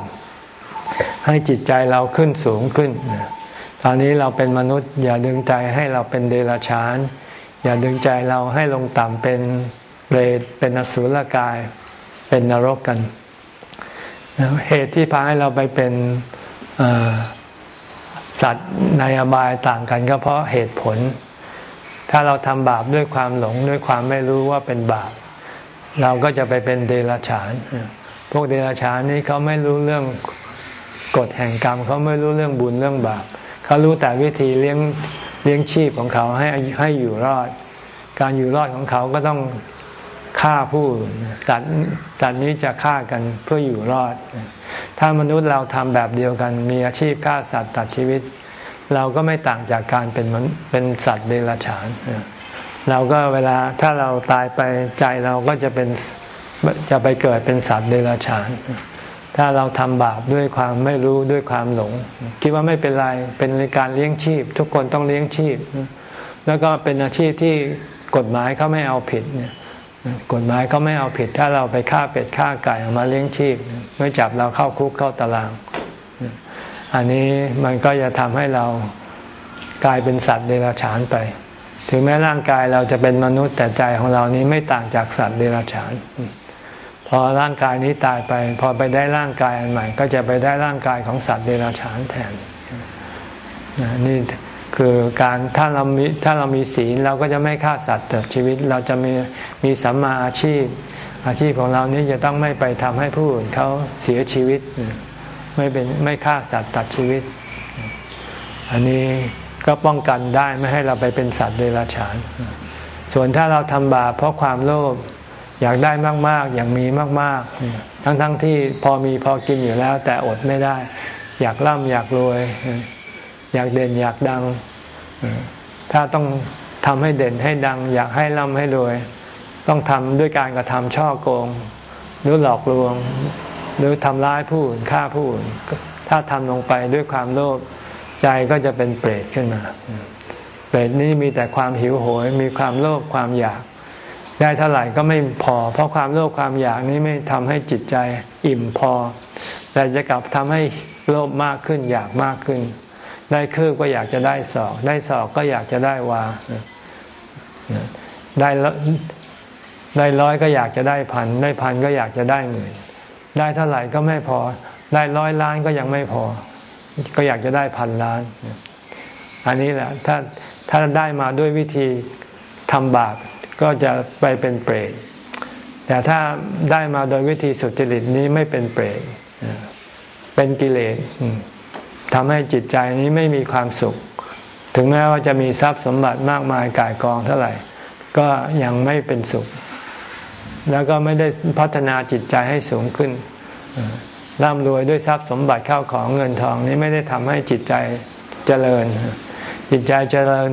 ำให้จิตใจเราขึ้นสูงขึ้น ตอนนี้เราเป็นมนุษย์ อย่าดึงใจให้เราเป็นเดรัจฉาน อย่าดึงใจเราให้ลงต่ำเป็นเปรตเป็นอสุรกาย เป็นนรกกัน เหตุที่พาให้เราไปเป็นสัตว์ในอบายต่างกันก็เพราะเหตุผล ถ้าเราทำบาปด้วยความหลงด้วยความไม่รู้ว่าเป็นบาป เราก็จะไปเป็นเดรัจฉาน พวกเดรัจฉานนี้เขาไม่รู้เรื่องกฎแห่งกรรมเขาไม่รู้เรื่องบุญเรื่องบาปเขารู้แต่วิธีเลี้ยงเลี้ยงชีพของเขาให้ให้อยู่รอด การอยู่รอดของเขาก็ต้อง ฆ่าผู้สัตว์สัตว์นี้จะฆ่ากันเพื่ออยู่รอด ถ้ามนุษย์เราทำแบบเดียวกัน มีอาชีพฆ่าสัตว์ตัดชีวิต เราก็ไม่ต่างจากการเป็นเป็นสัตว์เดรัจฉานเราก็เวลาถ้าเราตายไปใจเราก็จะเป็นจะไปเกิดเป็นสัตว์เดรัจฉาน ถ้าเราทำบาปด้วยความไม่รู้ด้วยความหลง คิดว่าไม่เป็นไรเป็นการเลี้ยงชีพ ทุกคนต้องเลี้ยงชีพ แล้วก็เป็นอาชีพที่กฎหมายเขาไม่เอาผิดเนี่ย กฎหมายเขาไม่เอาผิดถ้าเราไปฆ่าเป็ดฆ่าไก่ออกมาเลี้ยงชีพไม่จับเราเข้าคุกเข้าตาราง อันนี้มันก็จะทำให้เรากลายเป็นสัตว์เดรัจฉานไป ถึงแม้ร่างกายเราจะเป็นมนุษย์แต่ใจของเรานี้ไม่ต่างจากสัตว์เดรัจฉาน พอร่างกายนี้ตายไป พอไปได้ร่างกายอันใหม่ ก็จะไปได้ร่างกายของสัตว์เดรัจฉานแทนนี่ คือการถ้าเรามีถ้าเรามีศีลเราก็จะไม่ฆ่าสัตว์ตัดชีวิตเราจะมีมีสัมมาอาชีพ อาชีพของเรานี้จะต้องไม่ไปทำให้ผู้อื่นเขาเสียชีวิต ไม่เป็นไม่ฆ่าสัตว์ตัดชีวิต อันนี้ก็ป้องกันได้ไม่ให้เราไปเป็นสัตว์เดรัจฉาน ส่วนถ้าเราทำบาปเพราะความโลภอยากได้มาก ๆ อยากมีมาก ๆ ทั้งๆทที่พอมีพอกินอยู่แล้ว แต่อดไม่ได้ อยากร่ำอยากรวย อยากเด่นอยากดัง ถ้าต้องทำให้เด่นให้ดัง อยากให้ร่ำให้รวย ต้องทำด้วยการกระทำช่อโกง หรือหลอกลวง หรือทำร้ายผู้อื่นฆ่าผู้อื่นถ้าทำลงไปด้วยความโลภใจก็จะเป็นเปรตขึ้นมา เปรตนี้มีแต่ความหิวโหย มีความโลภความอยาก ได้เท่าไหร่ก็ไม่พอ เพราะความโลภความอยากนี้ไม่ทำให้จิตใจอิ่มพอ แต่จะกลับทำให้โลภมากขึ้นอยากมากขึ้น ได้คืบก็อยากจะได้ศอก ได้ศอกก็อยากจะได้วา ได้ได้ร้อยก็อยากจะได้พัน ได้พันก็อยากจะได้หมื่น ได้เท่าไหร่ก็ไม่พอ ได้ร้อยล้านก็ยังไม่พอ ก็อยากจะได้พันล้าน อันนี้แหละ ถ้าถ้าได้มาด้วยวิธีทำบาปก็จะไปเป็นเปรต แต่ถ้าได้มาโดยวิธีสุจริตนี้ไม่เป็นเปรต เป็นกิเลส ทำให้จิตใจนี้ไม่มีความสุข ถึงแม้ว่าจะมีทรัพย์สมบัติมากมายกายกองเท่าไหร่ ก็ยังไม่เป็นสุข แล้วก็ไม่ได้พัฒนาจิตใจให้สูงขึ้นร่ำรวยด้วยทรัพย์สมบัติเข้าของเงินทองนี้ไม่ได้ทำให้จิตใจเจริญ จิตใจเจริญ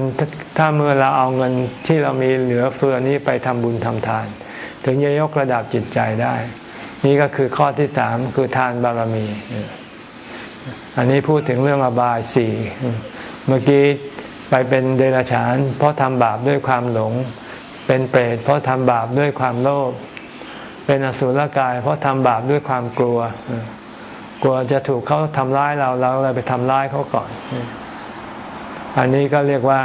ถ้าเมื่อเราเอาเงินที่เรามีเหลือเฟือนี้ไปทำบุญทำทาน ถึงจะยกระดับจิตใจได้ นี่ก็คือข้อที่สามคือทานบารมี อันนี้พูดถึงเรื่องอบายสี่เมื่อกี้ไปเป็นเดรัจฉาน เพราะทำบาปด้วยความหลง เป็นเปรตเพราะทำบาปด้วยความโลภเป็นอสุรกาย เพราะทำบาปด้วยความกลัว กลัวจะถูกเขาทำร้ายเราเราเลยไปทำร้ายเขาก่อน อันนี้ก็เรียกว่า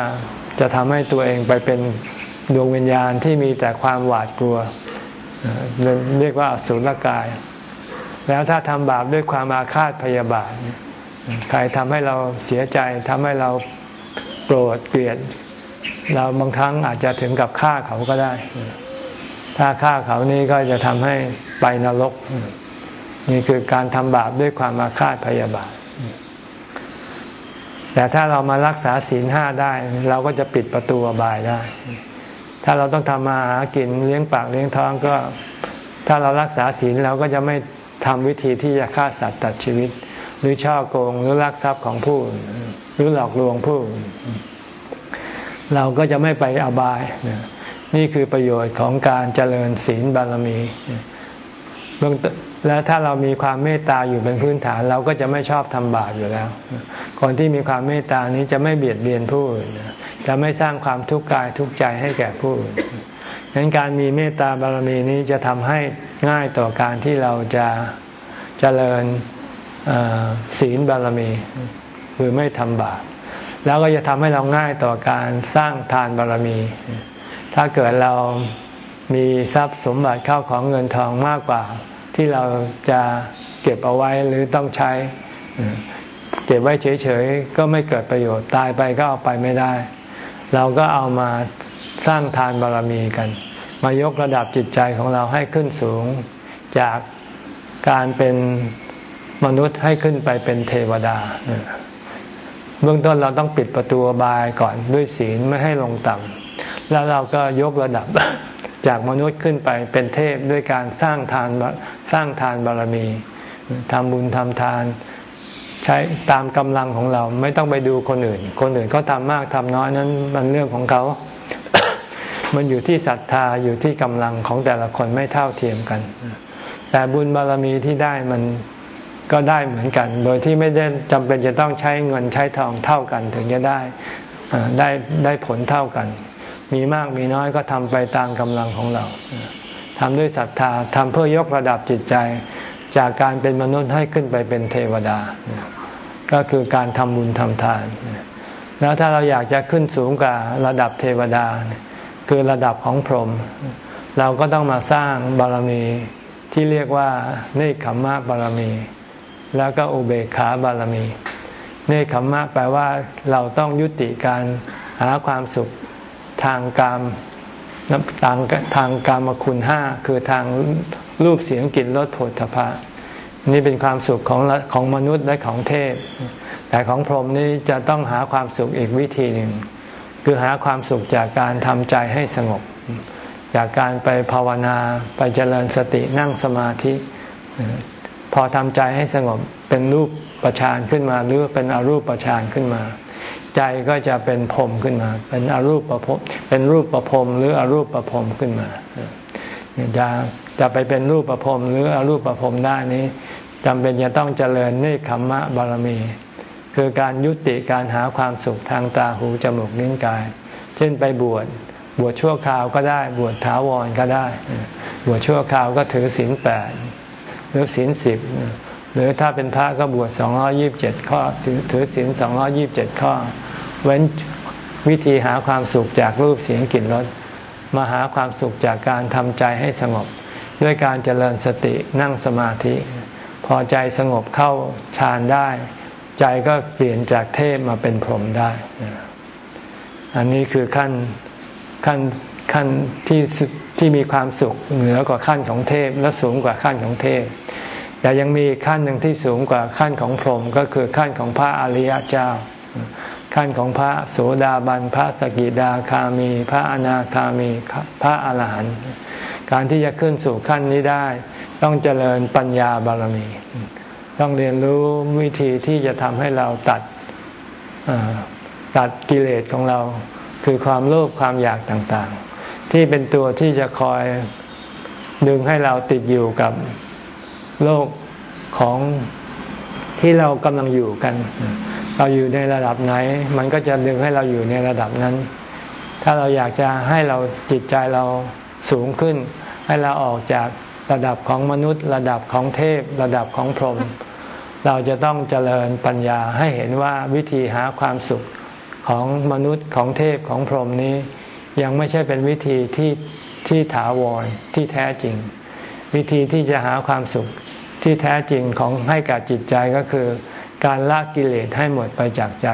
จะทำให้ตัวเองไปเป็นดวงวิญญาณที่มีแต่ความหวาดกลัว เรียกว่าอสุรกาย แล้วถ้าทำบาปด้วยความอาฆาตพยาบาท ใครทำให้เราเสียใจทำให้เราโกรธเกลียด เราบางครั้งอาจจะถึงกับฆ่าเขาก็ได้ ถ้าฆ่าเขานี่ก็จะทำให้ไปนรก นี่คือการทำบาปด้วยความอาฆาตพยาบาท แต่ถ้าเรามารักษาศีลห้าได้ เราก็จะปิดประตูอบายได้ ถ้าเราต้องทำมาหากินเลี้ยงปากเลี้ยงท้องก็ถ้าเรารักษาศีลเราก็จะไม่ ทำวิธีที่จะฆ่าสัตว์ตัดชีวิต หรือช่อโกงหรือลักทรัพย์ของผู้หรือหลอกลวงผู้ เราก็จะไม่ไปอบาย นี่คือประโยชน์ของการเจริญศีลบารมีแล้วถ้าเรามีความเมตตาอยู่เป็นพื้นฐาน เราก็จะไม่ชอบทำบาปอยู่แล้ว คนที่มีความเมตตานี้จะไม่เบียดเบียนผู้อื่นจะไม่สร้างความทุกข์กายทุกข์ใจให้แก่ผู้อื่น นั้นการมีเมตตาบารมีนี้จะทำให้ง่ายต่อการที่เราจะเจริญศีลบารมี คือไม่ทำบาปแล้วก็จะทำให้เราง่ายต่อการสร้างทานบารมี ถ้าเกิดเรามีทรัพย์สมบัติเข้าของเงินทองมากกว่า ที่เราจะเก็บเอาไว้หรือต้องใช้ เก็บไว้เฉยๆ ก็ไม่เกิดประโยชน์ตายไปก็เอาไปไม่ได้ เราก็เอามา สร้างทานบารมีกัน มายกระดับจิตใจของเราให้ขึ้นสูง จากการเป็นมนุษย์ให้ขึ้นไปเป็นเทวดาเบื้องต้นเราต้องปิดประตูบายก่อนด้วยศีลไม่ให้ลงต่ำแล้วเราก็ยกระดับจากมนุษย์ขึ้นไปเป็นเทพด้วยการสร้างทานสร้างทานบารมีทำบุญทำทานใช้ตามกำลังของเราไม่ต้องไปดูคนอื่น คนอื่นเขาทำมากทำน้อยนั้นมันเรื่องของเขา มันอยู่ที่ศรัทธาอยู่ที่กำลังของแต่ละคนไม่เท่าเทียมกัน แต่บุญบารมีที่ได้มันก็ได้เหมือนกัน โดยที่ไม่ได้จำเป็นจะต้องใช้เงินใช้ทองเท่ากันถึงจะได้ได้ได้ผลเท่ากัน มีมากมีน้อยก็ทำไปตามกำลังของเราทำด้วยศรัทธาทำเพื่อยกระดับจิตใจ จากการเป็นมนุษย์ให้ขึ้นไปเป็นเทวดา ก็คือการทำบุญทำทาน แล้วถ้าเราอยากจะขึ้นสูงกว่าระดับเทวดา คือระดับของพรหมเราก็ต้องมาสร้างบารมีที่เรียกว่าเนคขมมะบารมี แล้วก็อุเบกขาบารมี เนคขมมะแปลว่าเราต้องยุติการหาความสุขทางกามทางทางกามคุณห้าคือทางรูปเสียงกลิ่นรสผลทพะนี่เป็นความสุขของของมนุษย์และของเทพ แต่ของพรหมนี่จะต้องหาความสุขอีกวิธีหนึ่ง คือหาความสุขจากการทำใจให้สงบ จากการไปภาวนาไปเจริญสตินั่งสมาธิ พอทำใจให้สงบเป็นรูปประชานขึ้นมา หรือเป็นอรูปประชานขึ้นมา ใจก็จะเป็นพรมขึ้นมา เป็นอรูปประพรมเป็นรูปประพรมหรืออรูปประพรมขึ้นมาจะจะไปเป็นรูปประพรมหรืออรูปประพรมได้นี้จำเป็นจะต้องเจริญเนคขมมะบารมี คือการยุติการหาความสุขทางตาหูจมูกนิ้วกาย เช่นไปบวชบวชชั่วคราวก็ได้ บวชถาวรก็ได้ บวชชั่วคราวก็ถือศีลแปดหรือศีลสิบหรือถ้าเป็นพระก็บวชสองร้อยิบเจ็ดข้อ ถือศีลสองร้อยิบเจ็ดข้อ เว้นวิธีหาความสุขจากรูปเสียงกลิ่นรสมาหาความสุขจากการทำใจให้สงบ ด้วยการเจริญสตินั่งสมาธิ พอใจสงบเข้าฌานได้ ใจก็เปลี่ยนจากเทพมาเป็นพรหมได้ อันนี้คือขั้นขั้นขั้นที่ที่มีความสุขเหนือกว่าขั้นของเทพ และสูงกว่าขั้นของเทพ แต่ยังมีขั้นหนึ่งที่สูงกว่าขั้นของพรหมก็คือขั้นของพระอริยเจ้า ขั้นของพระโสดาบันพระสกิดาคามี พระอนาคามีพระอาหารหันต์การที่จะขึ้นสู่ขั้นนี้ได้ ต้องเจริญปัญญาบารมี ต้องเรียนรู้วิธีที่จะทำให้เราตัดตัดกิเลสของเรา คือความโลภความอยากต่างๆ ที่เป็นตัวที่จะคอยดึงให้เราติดอยู่กับโลกของที่เรากำลังอยู่กัน เราอยู่ในระดับไหน มันก็จะดึงให้เราอยู่ในระดับนั้น ถ้าเราอยากจะให้เราจิตใจเราสูงขึ้น ให้เราออกจากระดับของมนุษย์ ระดับของเทพ ระดับของพรหม เราจะต้องเจริญปัญญาให้เห็นว่าวิธีหาความสุขของมนุษย์ของเทพของพรหมนี้ ยังไม่ใช่เป็นวิธีที่ที่ถาวรที่แท้จริง วิธีที่จะหาความสุขที่แท้จริงของให้กับจิตใจก็คือ การละกิเลสให้หมดไปจากใจ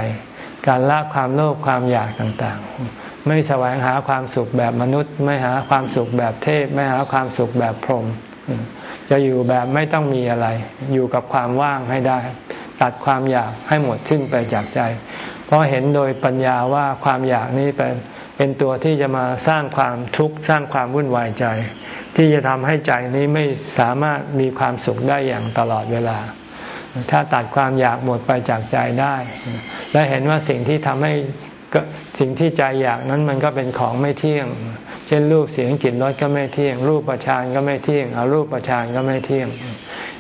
การละความโลภความอยากต่างๆ ไม่แสวงหาความสุขแบบมนุษย์ ไม่หาความสุขแบบเทพ ไม่หาความสุขแบบพรหม จะอยู่แบบไม่ต้องมีอะไร อยู่กับความว่างให้ได้ ตัดความอยากให้หมดสิ้นไปจากใจ เพราะเห็นโดยปัญญาว่าความอยากนี้เป็นเป็นตัวที่จะมาสร้างความทุกข์สร้างความวุ่นวายใจ ที่จะทำให้ใจนี้ไม่สามารถมีความสุขได้อย่างตลอดเวลา ถ้าตัดความอยากหมดไปจากใจได้ และเห็นว่าสิ่งที่ทำให้สิ่งที่ใจอยากนั้นมันก็เป็นของไม่เที่ยง เช่นรูปเสียงกลิ่นรสก็ไม่เที่ยง รูปประชานก็ไม่เที่ยงอารูปประชานก็ไม่เที่ยง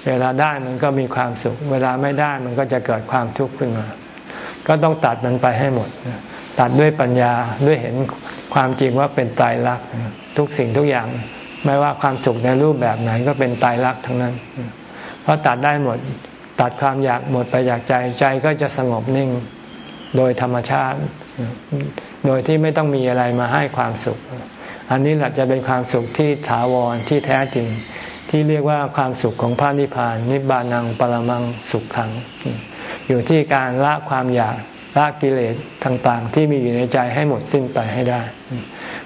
เวลาได้มันก็มีความสุข เวลาไม่ได้มันก็จะเกิดความทุกข์ขึ้นมา ก็ต้องตัดมันไปให้หมด ตัดด้วยปัญญาด้วยเห็นความจริงว่าเป็นตายรักทุกสิ่งทุกอย่าง ไม่ว่าความสุขในรูปแบบไหนก็เป็นตายรักทั้งนั้น เพราะตัดได้หมดตัดความอยากหมดไปจากใจใจก็จะสงบนิ่งโดยธรรมชาติ โดยที่ไม่ต้องมีอะไรมาให้ความสุข อันนี้แหละจะเป็นความสุขที่ถาวรที่แท้จริง ที่เรียกว่าความสุขของพระนิพพาน นิบานังปรมังสุขขัง อยู่ที่การละความอยากละกิเลสต่างๆ ที่มีอยู่ในใจให้หมดสิ้นไปให้ได้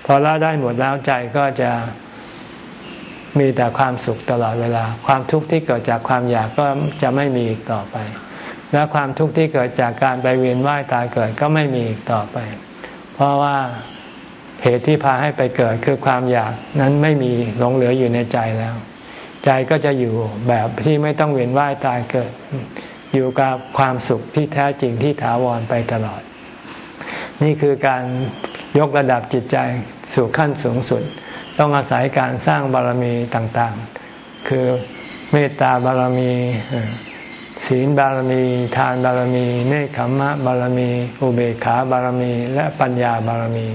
พพอละได้หมดแล้วใจก็จะมีแต่ความสุขตลอดเวลา ความทุกข์ที่เกิดจากความอยากก็จะไม่มีอีกต่อไป และความทุกข์ที่เกิดจากการไปเวียนว่ายตายเกิดก็ไม่มีอีกต่อไป เพราะว่า เหตุที่พาให้ไปเกิดคือความอยากนั้นไม่มีหลงเหลืออยู่ในใจแล้ว ใจก็จะอยู่แบบที่ไม่ต้องเวียนว่ายตายเกิด อยู่กับความสุขที่แท้จริงที่ถาวรไปตลอด นี่คือการยกระดับจิตใจสู่ขั้นสูงสุด ต้องอาศัยการสร้างบารมีต่างๆ คือเมตตาบารมีศีลบารมี ทานบารมี เนคขมมะบารมี อุเบกขาบารมี และปัญญาบารมี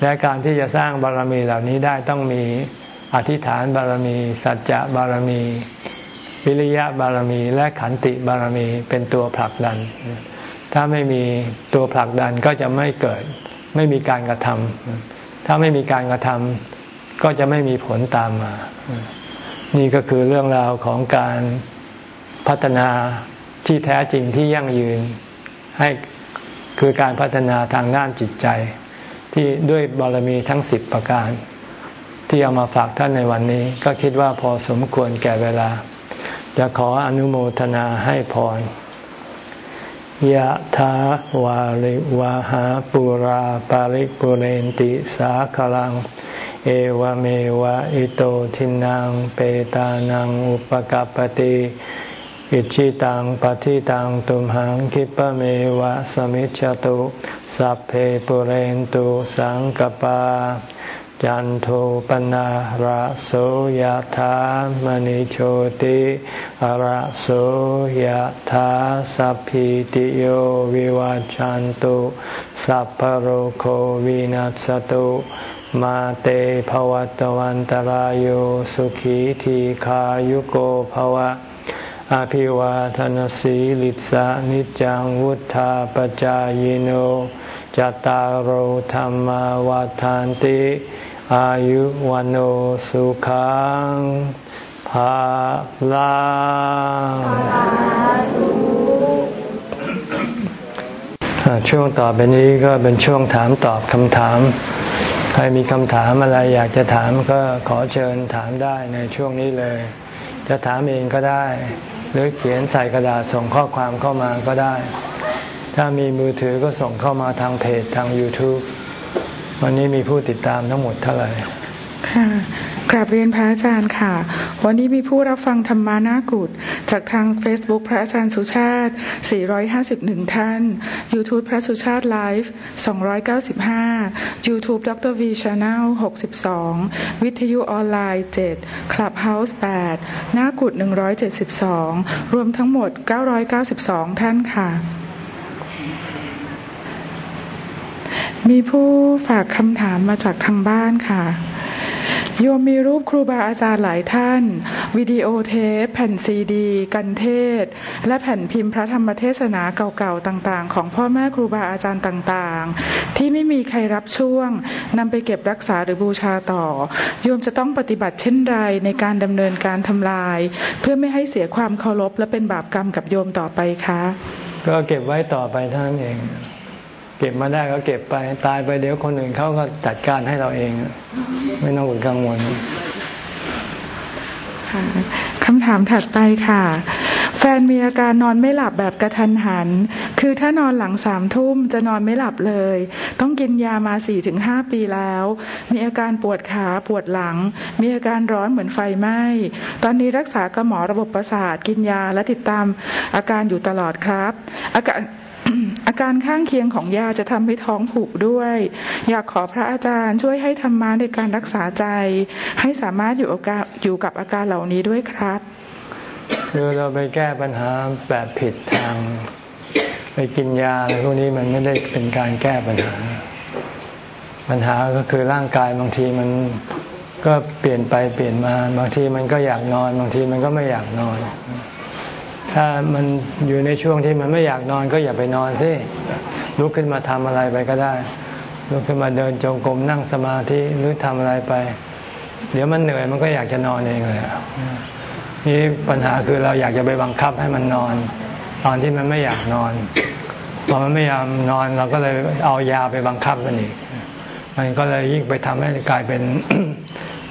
และการที่จะสร้างบารมีเหล่านี้ได้ต้องมีอธิษฐานบารมี สัจจะบารมี วิริยะบารมี และขันติบารมีเป็นตัวผลักดัน ถ้าไม่มีตัวผลักดันก็จะไม่เกิด ไม่มีการกระทำถ้าไม่มีการกระทำก็จะไม่มีผลตามมา นี่ก็คือเรื่องราวของการพัฒนาที่แท้จริงที่ยั่งยืนให้คือการพัฒนาทางด้านจิตใจ ที่ด้วยบารมีทั้งสิบประการ ที่เอามาฝากท่านในวันนี้ ก็คิดว่าพอสมควรแก่เวลา จะขออนุโมทนาให้พรยะถาวาริวาหาปุราปาริปุเรนติสาคลัง เอวเมวะอิโตทินังเปตานังอุปกัปติ อิชิตังปฏิตังตุมหังคิปะเมวะสมิจฉตุสัพเพปุเรนตุสังกปา จันโทปนะระโสยธามณิโชติระโสยธาสัพพิติโยวิวาจันตุสัพพโรโควินัสตุมาเตภวัตวันตารโยสุขีทีขายุโกภวะ อภิวาทนสีลิสานิจังวุธาปจายโนจตารโหธรรมวาทานติ อายุวันโอสุขังภาลังช่วงต่อไปนี้ก็เป็นช่วงถามตอบคำถาม ใครมีคำถามอะไรอยากจะถามก็ขอเชิญถามได้ในช่วงนี้เลย จะถามเองก็ได้ หรือเขียนใส่กระดาษส่งข้อความเข้ามาก็ได้ ถ้ามีมือถือก็ส่งเข้ามาทางเพจทาง YouTube วันนี้มีผู้ติดตามทั้งหมดเท่าไหร่ ค่ะ กราบเรียนพระอาจารย์ค่ะ วันนี้มีผู้รับฟังธรรมานากุฏจากทาง Facebook พระอาจารย์สุชาติ 451 ท่าน YouTube พระสุชาติไลฟ์295 YouTube ดร V Channel 62 วิทยุออนไลน์ 7 Clubhouse 8 นากุฏ172 รวมทั้งหมด 992 ท่านค่ะมีผู้ฝากคำถามมาจากทางบ้านค่ะ โยมมีรูปครูบาอาจารย์หลายท่าน วิดีโอเทปแผ่นซีดี กันเทศ และแผ่นพิมพ์พระธรรมเทศนาเก่าๆต่างๆ ของพ่อแม่ครูบาอาจารย์ต่างๆ ที่ไม่มีใครรับช่วงนำไปเก็บรักษาหรือบูชาต่อ โยมจะต้องปฏิบัติเช่นไรในการดำเนินการทำลาย เพื่อไม่ให้เสียความเคารพและเป็นบาปกรรมกับโยมต่อไปคะ ก็เก็บไว้ต่อไปท่านเอง เก็บมาได้ก็เก็บไป ตายไปเดี๋ยวคนอื่นเขาก็จัดการให้เราเอง ไม่ต้องกังวลคำถามถัดไปค่ะ แฟนมีอาการนอนไม่หลับแบบกระทันหัน คือถ้านอนหลังสามทุ่มจะนอนไม่หลับเลย ต้องกินยามาสี่ถึงห้าปีแล้ว มีอาการปวดขาปวดหลัง มีอาการร้อนเหมือนไฟไหม้ตอนนี้รักษากับหมอระบบประสาทกินยาและติดตามอาการอยู่ตลอดครับ อาการ อาการข้างเคียงของยาจะทำให้ท้องผูกด้วย อยากขอพระอาจารย์ช่วยให้ธรรมะในการรักษาใจ ให้สามารถอยู่อยู่กับอาการเหล่านี้ด้วยครับคือเราไปแก้ปัญหาแบบผิดทาง ไปกินยาอะไรพวกนี้มันไม่ได้เป็นการแก้ปัญหา ปัญหาก็คือร่างกายบางทีมันก็เปลี่ยนไปเปลี่ยนมา บางทีมันก็อยากนอน บางทีมันก็ไม่อยากนอน ถ้ามันอยู่ในช่วงที่มันไม่อยากนอนก็อย่าไปนอนสิลุกขึ้นมาทำอะไรไปก็ได้ลุกขึ้นมาเดินจงกรมนั่งสมาธิหรือทำอะไรไป เดี๋ยวมันเหนื่อยมันก็อยากจะนอนเองเลยนี่ปัญหาคือเราอยากจะไปบังคับให้มันนอน ตอนที่มันไม่อยากนอนพอมันไม่ยอมนอนเราก็เลยเอายาไปบังคับมันอีก มันก็เลยยิ่งไปทำให้กลายเป็น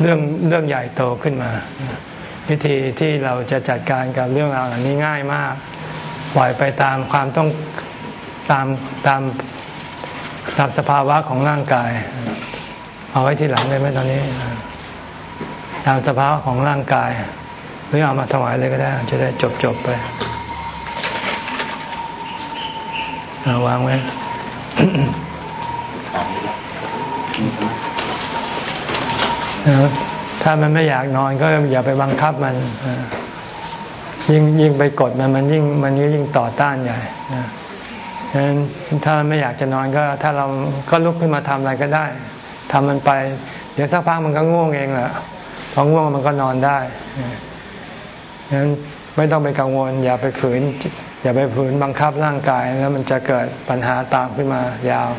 เรื่องเรื่องใหญ่โตขึ้นมา วิธีที่เราจะจัดการกับเรื่องราวอันนี้ง่ายมาก ปล่อยไปตามความต้องตามตามตามสภาวะของร่างกาย เอาไว้ที่หลังได้ไหมตอนนี้ ตามสภาวะของร่างกาย หรือเอามาถวายเลยก็ได้ จะได้จบจบไปเอาวางไว้ ถ้ามันไม่อยากนอนก็อย่าไปบังคับมัน ยิ่งยิ่งไปกดมันมันยิ่งมันยิ่งต่อต้านใหญ่ฉะนั้นถ้าไม่อยากจะนอนก็ ถ้าเราก็ลุกขึ้นมาทำอะไรก็ได้ทำมันไป เดี๋ยวสักพักมันก็ง่วงเองแหละพอง่วงมันก็นอนได้ฉะนั้นไม่ต้องไปกังวล อย่าไปฝืน อย่าไปฝืนบังคับร่างกาย แล้วมันจะเกิดปัญหาตามขึ้นมายาว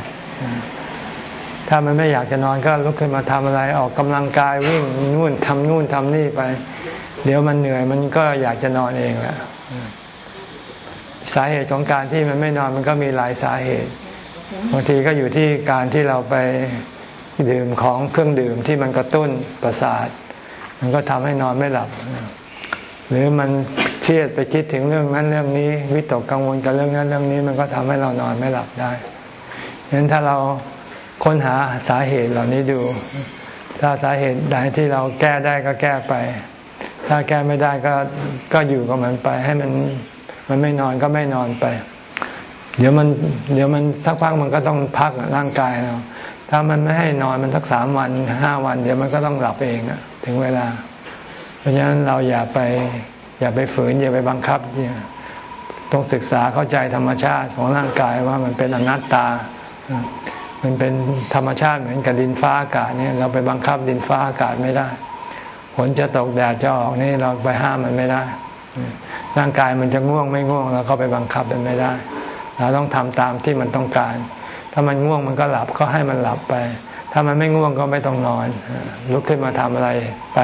ถ้ามันไม่อยากจะนอนก็ลุกขึ้นมาทำอะไรออกกำลังกายวิ่งนู่นทำนู่นทำนี่ไป เดี๋ยวมันเหนื่อยมันก็อยากจะนอนเองแหละสาเหตุของการที่มันไม่นอนมันก็มีหลายสาเหตุบางทีก็อยู่ที่การที่เราไปดื่มของเครื่องดื่มที่มันกระตุ้นประสาท มันก็ทำให้นอนไม่หลับ หรือมันเครียดไปคิดถึงเรื่องนั้นเรื่องนี้วิตกกังวลกับเรื่องนั้นเรื่องนี้ มันก็ทำให้เรานอนไม่หลับได้ฉะนั้นถ้าเรา ค้นหาสาเหตุเหล่านี้ดู ถ้าสาเหตุใดที่เราแก้ได้ก็แก้ไป ถ้าแก้ไม่ได้ก็ก็อยู่กับมันไป ให้มันมันไม่นอนก็ไม่นอนไป เดี๋ยวมันเดี๋ยวมันสักพักมันก็ต้องพักร่างกายเราถ้ามันไม่ให้นอนมันสักสามวันห้าวัน เดี๋ยวมันก็ต้องหลับเองอะถึงเวลา เพราะฉะนั้นเราอย่าไป อย่าไปฝืน อย่าไปบังคับเนี่ยต้องศึกษาเข้าใจธรรมชาติของร่างกายว่ามันเป็นอนัตตา มันเป็นธรรมชาติเหมือนกับดินฟ้าอากาศเนี่ยเราไปบังคับดินฟ้าอากาศไม่ได้ฝนจะตกแดดจะออกนี่เราไปห้ามมันไม่ได้ ร่างกายมันจะง่วงไม่ง่วงเราก็ไปบังคับมันไม่ได้ เราต้องทำตามที่มันต้องการ ถ้ามันง่วงมันก็หลับก็ให้มันหลับไป ถ้ามันไม่ง่วงก็ไม่ต้องนอน ลุกขึ้นมาทำอะไรไป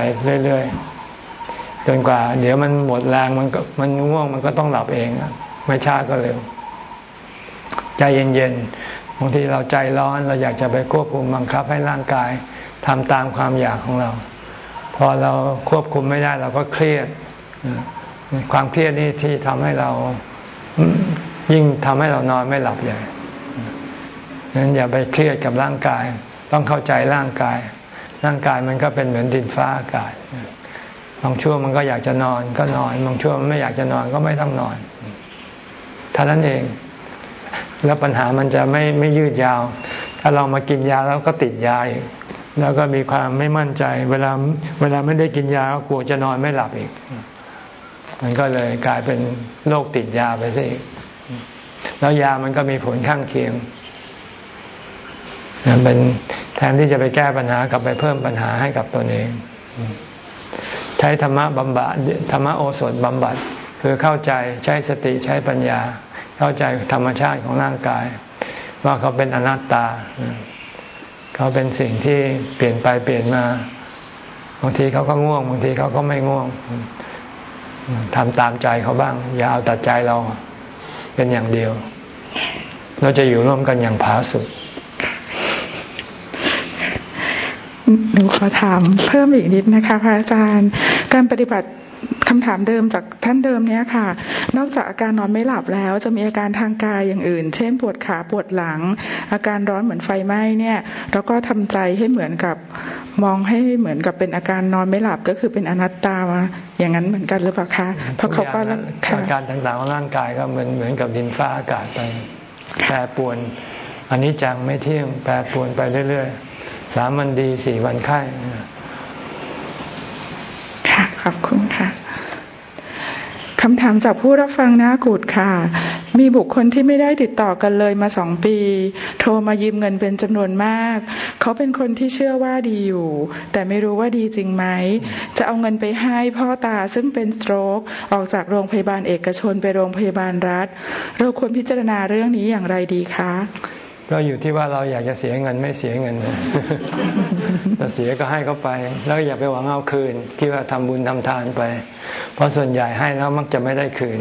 เรื่อยๆจนกว่า เดี๋ยวมันหมดแรงมันก็มันง่วงมันก็ต้องหลับเองไม่ช้าก็เร็วใจเย็นางทีเราใจร้อนเราอยากจะไปควบคุมบังคับให้ร่างกายทำตามความอยากของเรา พอเราควบคุมไม่ได้เราก็เครียด ความเครียดนี่ที่ทำให้เรายิ่งทำให้เรานอนไม่หลับใหญ่นั้นอย่าไปเครียดกับร่างกาย ต้องเข้าใจร่างกาย ร่างกายมันก็เป็นเหมือนดินฟ้าอากาศบางช่วงมันก็อยากจะนอนก็นอน บางช่วงมันไม่อยากจะนอนก็ไม่ต้องนอนเท่านั้นเอง แล้วปัญหามันจะไม่ไม่ยืดยาว ถ้าเรามากินยาแล้วก็ติดยาอีกแล้วก็มีความไม่มั่นใจ เวลาเวลาไม่ได้กินยาก็กลัวจะนอนไม่หลับอีก มันก็เลยกลายเป็นโรคติดยาไปซะอีกแล้วยามันก็มีผลข้างเคียงเป็นแทนที่จะไปแก้ปัญหากลับไปเพิ่มปัญหาให้กับตัวเอง ใช้ธรรมะบำบัดธรรมะโอสถบำบัด คือเข้าใจใช้สติใช้ปัญญา เข้าใจธรรมชาติของร่างกาย ว่าเขาเป็นอนัตตา เขาเป็นสิ่งที่เปลี่ยนไปเปลี่ยนมาบางทีเขาก็ง่วงบางทีเขาก็ไม่ง่วงทำตามใจเขาบ้าง อย่าเอาแต่ใจเราเป็นอย่างเดียว เราจะอยู่ร่วมกันอย่างผาสุดหนูขอถามเพิ่มอีกนิดนะคะ พระอาจารย์ การปฏิบัติ คำถามเดิมจากท่านเดิมเนี้ยค่ะ นอกจากอาการนอนไม่หลับแล้ว จะมีอาการทางกายอย่างอื่น เช่น ปวดขาปวดหลัง อาการร้อนเหมือนไฟไหม้เนี่ย แล้วก็ทำใจให้เหมือนกับมองให้เหมือนกับเป็นอาการนอนไม่หลับก็คือเป็นอนัตตาอย่างนั้นเหมือนกันหรือเปล่าคะเพราะเขาก็อาการต่างๆของร่างกายก็เหมือนเหมือนกับดินฟ้าอากาศไปแปรปวนอันนี้จังไม่เที่ยงแปรปวนไปเรื่อยๆสามวันดีสี่วันไข้ค่ะ ขอบคุณค่ะคำถามจากผู้รับฟังนากุดค่ะ มีบุคคลที่ไม่ได้ติดต่อกันเลยมาสองปี โทรมายืมเงินเป็นจำนวนมาก เขาเป็นคนที่เชื่อว่าดีอยู่ แต่ไม่รู้ว่าดีจริงไหม จะเอาเงินไปให้พ่อตาซึ่งเป็นสโตรกออกจากโรงพยาบาลเอกชนไปโรงพยาบาลรัฐ เราควรพิจารณาเรื่องนี้อย่างไรดีคะ ก็อยู่ที่ว่าเราอยากจะเสียเงินไม่เสียเงินจะเสียก็ให้เขาไป แล้วอย่าไปหวังเอาคืนที่ว่าทำบุญทำทานไป เพราะส่วนใหญ่ให้แล้วมักจะไม่ได้คืน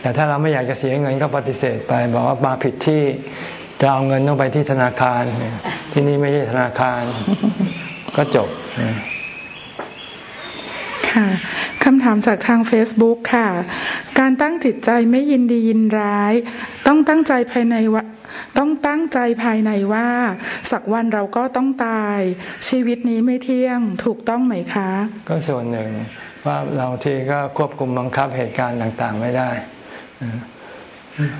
แต่ถ้าเราไม่อยากจะเสียเงินก็ปฏิเสธไป บอกว่ามาผิดที่จะเอาเงินต้องไปที่ธนาคาร ที่นี่ไม่ใช่ธนาคาร ก็จบำถามจากทาง Facebook ค่ะ การตั้งจิตใจไม่ยินดียินร้าย ต้องตั้งใจภายในว่าต้องตั้งใจภายในว่า สักวันเราก็ต้องตาย ชีวิตนี้ไม่เที่ยงถูกต้องไหมคะ ก็ส่วนหนึ่งว่าเราทีก็ควบคุมบังคับเหตุการณ์ต่างๆ ไม่ได้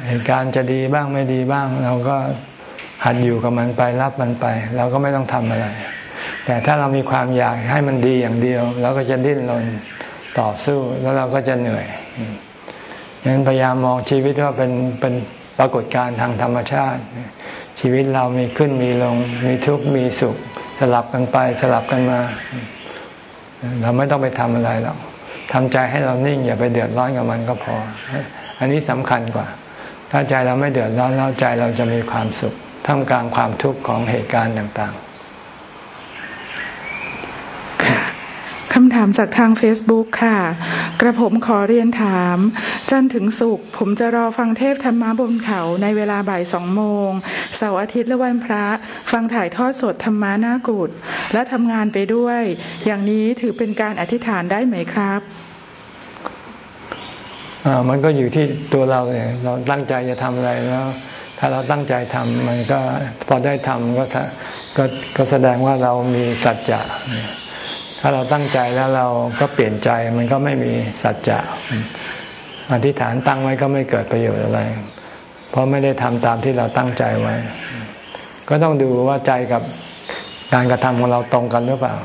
เหตุการณ์จะดีบ้างไม่ดีบ้าง เราก็หัดอยู่กับมันไปรับมันไป เราก็ไม่ต้องทำอะไรแต่ถ้าเรามีความอยากให้มันดีอย่างเดียว เราก็จะดิ้นรน ต่อสู้แล้วเราก็จะเหนื่อยดังนั้นพยายามมองชีวิตว่าเป็นเป็นปรากฏการณ์ทางธรรมชาติ ชีวิตเรามีขึ้นมีลง มีทุกข์มีสุข สลับกันไปสลับกันมา เราไม่ต้องไปทำอะไรหรอกทำใจให้เรานิ่งอย่าไปเดือดร้อนกับมันก็พอ อันนี้สำคัญกว่า ถ้าใจเราไม่เดือดร้อนแล้วใจเราจะมีความสุขท่ามกลางความทุกข์ของเหตุการณ์ต่างๆ คำถามจากทาง Facebook ค่ะ กระผมขอเรียนถาม จันถึงสุข ผมจะรอฟังเทพธรรมะบนเขาในเวลาบ่ายสองโมง เสาร์อาทิตย์และวันพระ ฟังถ่ายทอดสดธรรมะหน้ากุดและทำงานไปด้วย อย่างนี้ถือเป็นการอธิษฐานได้ไหมครับมันก็อยู่ที่ตัวเราเนี่ยเราตั้งใจจะทำอะไรแล้ว ถ้าเราตั้งใจทำมันก็พอได้ทำก็ก็ก็แสดงว่าเรามีสัจจะ ถ้าเราตั้งใจแล้วเราก็เปลี่ยนใจมันก็ไม่มีสัจจะอธิษฐานตั้งไว้ก็ไม่เกิดประโยชน์อะไร เพราะไม่ได้ทำตามที่เราตั้งใจไว้ ก็ต้องดูว่าใจกับการกระทำของเราตรงกันหรือเปล่า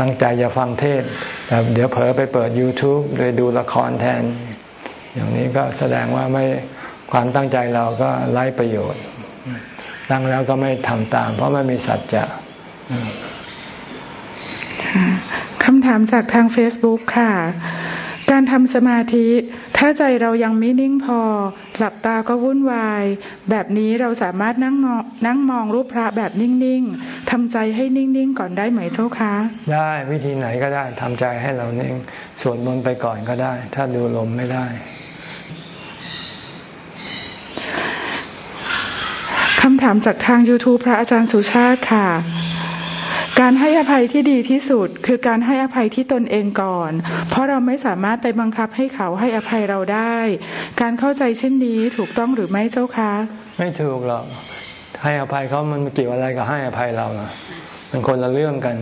ตั้งใจจะฟังเทศแต่เดี๋ยวเผลอไปเปิด YouTube โดยดูละครแทน อย่างนี้ก็แสดงว่าไม่ความตั้งใจเราก็ไร้ประโยชน์ ตั้งแล้วก็ไม่ทำตาม เพราะไม่มีสัจจะ คำถามจากทาง Facebook ค่ะ การทำสมาธิ ถ้าใจเรายังไม่นิ่งพอ หลับตาก็วุ่นวาย แบบนี้เราสามารถนั่งนั่งมองรูปพระแบบนิ่ง ๆทำใจให้นิ่ง ๆ ก่อนได้ไหมเจ้าคะ ได้วิธีไหนก็ได้ทำใจให้เรานิ่งสวดมนต์ไปก่อนก็ได้ ถ้าดูลมไม่ได้คำถามจากทาง YouTube พระอาจารย์สุชาติค่ะ การให้อภัยที่ดีที่สุดคือการให้อภัยที่ตนเองก่อน เพราะเราไม่สามารถไปบังคับให้เขาให้อภัยเราได้ การเข้าใจเช่นนี้ถูกต้องหรือไม่เจ้าคะ ไม่ถูกหรอกให้อภัยเขามันเกี่ยวอะไรกับให้อภัยเราล่ะมันคนละเรื่องกัน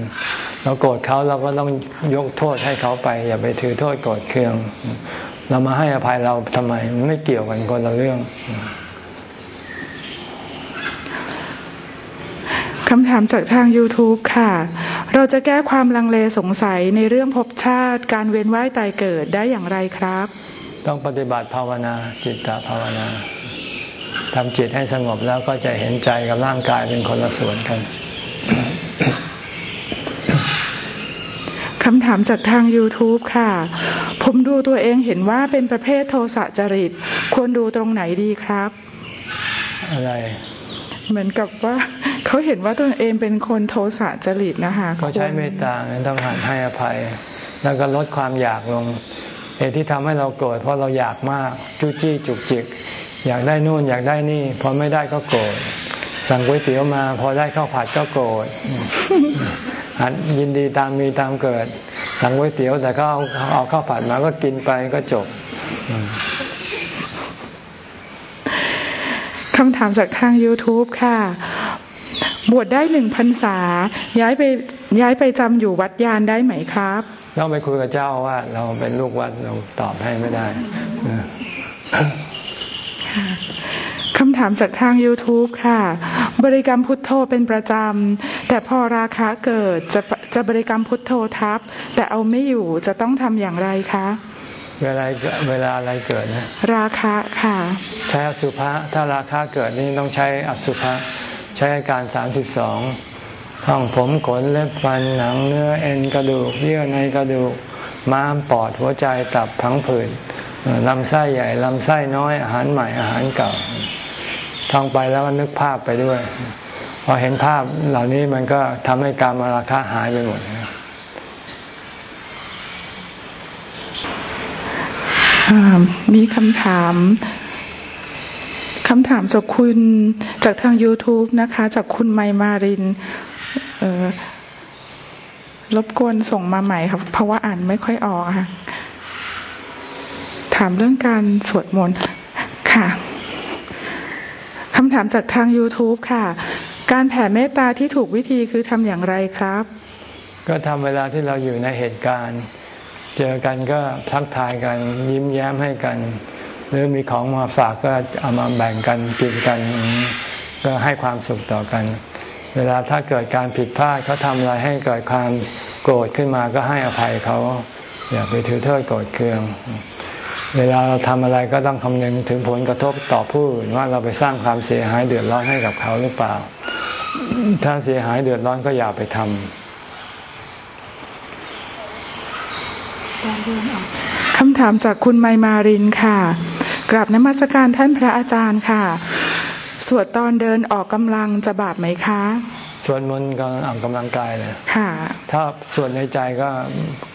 เราโกรธเขาเราก็ต้องยกโทษให้เขาไป อย่าไปถือโทษโกรธเคือง เรามาให้อภัยเราทำไมมันไม่เกี่ยวกันคนละเรื่องคำถามจากทาง YouTube ค่ะ เราจะแก้ความลังเลสงสัยในเรื่องภพชาติ การเวียนว่ายตายเกิดได้อย่างไรครับ ต้องปฏิบัติภาวนาจิตตภาวนาทำจิตให้สงบแล้วก็จะเห็นใจกับร่างกายเป็นคนละส่วนกันคำถามจากทาง YouTube ค่ะ ผมดูตัวเองเห็นว่าเป็นประเภทโทสะจริต ควรดูตรงไหนดีครับ อะไร เหมือนกับว่าเขาเห็นว่าตัวเองเป็นคนโทสะจริตนะคะเขาใช้เมตตาต้องหันให้อภัย แล้วก็ลดความอยากลงเหตุที่ทำให้เราโกรธเพราะเราอยากมากจู้จี้จุกจิก อยากได้นู่นอยากได้นี่ พอไม่ได้ก็โกรธสั่งก๋วยเตี๋ยวมา พอได้ข้าวผัดก็โกรธยินดีตามมีตามเกิด สั่งก๋วยเตี๋ยวแต่ก็เอาเอาข้าวผัดมาก็กินไปก็จบ คำถามจากทาง YouTube ค่ะ บวชได้หนึ่งพรรษา ย้ายไปย้ายไปจำอยู่วัดยานได้ไหมครับ ต้องไปคุยกับเจ้าว่าเราเป็นลูกวัดเราตอบให้ไม่ได้คำถามจากทาง YouTube ค่ะ บริกรรมพุทโธเป็นประจำ แต่พอราคะเกิดจะจะบริกรรมพุทโธทับ แต่เอาไม่อยู่จะต้องทำอย่างไรคะ เวลาเวลาอะไรเกิดนะราคะค่ะใช้อสุภะถ้าราคะเกิดนี่ต้องใช้อสุภะใช้อาการสามสิบสองท้องผมขนเล็บฟันหนังเนื้อเอ็นกระดูก เยื่อในกระดูกม้ามปอดหัวใจตับทั้งผืนลำไส้ใหญ่ลำไส้น้อยอาหารใหม่อาหารเก่าท่องไปแล้วก็นึกภาพไปด้วย พอเห็นภาพเหล่านี้มันก็ทำให้การมาราคะหายไปหมด มีคำถามคำถามจากคุณจากทาง YouTube นะคะ จากคุณไมมารินเออรบกวนส่งมาใหม่ครับ เพราะว่าอ่านไม่ค่อยออกค่ะ ถามเรื่องการสวดมนต์ค่ะคำถามจากทาง YouTube ค่ะ การแผ่เมตตาที่ถูกวิธีคือทำอย่างไรครับ ก็ทำเวลาที่เราอยู่ในเหตุการณ์ เจอกันก็ทักทายกัน ยิ้มแย้มให้กัน หรือมีของมาฝากก็เอามาแบ่งกันกินกัน ก็ให้ความสุขต่อกัน เวลาถ้าเกิดการผิดพลาดเขาทำอะไรให้เกิดความโกรธขึ้นมาก็ให้อภัยเขาอย่าไปถือโทษโกรธเคือง เวลาเราทำอะไรก็ต้องคำนึงถึงผลกระทบต่อผู้อื่นว่าเราไปสร้างความเสียหายเดือดร้อนให้กับเขาหรือเปล่า ถ้าเสียหายเดือดร้อนก็อย่าไปทำ คำถามจากคุณไมมารินค่ะ กราบนมัสการท่านพระอาจารย์ค่ะ สวดตอนเดินออกกำลังจะบาปไหมคะสวดมนต์ก็ออกกำลังกายเลยค่ะ ถ้าสวดในใจก็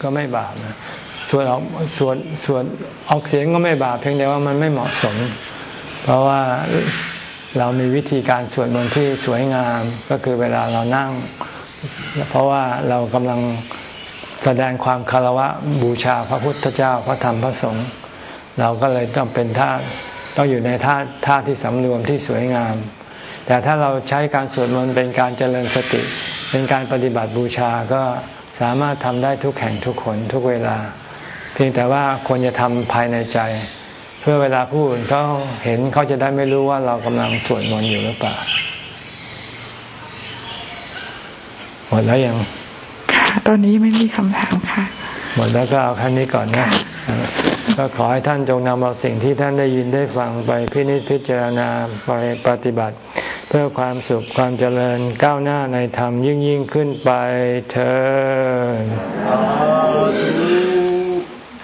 ก็ไม่บาปนะสวดออกสวดสวดออกเสียงก็ไม่บาปเพียงแต่ว่ามันไม่เหมาะสม เพราะว่าเรามีวิธีการสวดมนต์ที่สวยงามก็คือเวลาเรานั่ง เพราะว่าเรากำลัง แสดงความคารวะบูชาพระพุทธเจ้าพระธรรมพระสงฆ์เราก็เลยต้องเป็นท่าต้องอยู่ในท่าท่าที่สำรวมที่สวยงาม แต่ถ้าเราใช้การสวดมนต์เป็นการเจริญสติ เป็นการปฏิบัติบูชาก็สามารถทำได้ทุกแห่งทุกคนทุกเวลา เพียงแต่ว่าควรจะทำภายในใจ เพื่อเวลาผู้อื่นเขาเห็นเขาจะได้ไม่รู้ว่าเรากำลังสวดมนต์อยู่หรือเปล่าหมดแล้วยัง ตอนนี้ไม่มีคำถามค่ะ หมดแล้วก็เอาแค่นี้ก่อนนะก็ขอให้ท่านจงนำเอาสิ่งที่ท่านได้ยินได้ฟังไปพินิจพิจารณาไปปฏิบัติ เพื่อความสุขความเจริญก้าวหน้าในธรรมยิ่งยิ่งขึ้นไปเธอ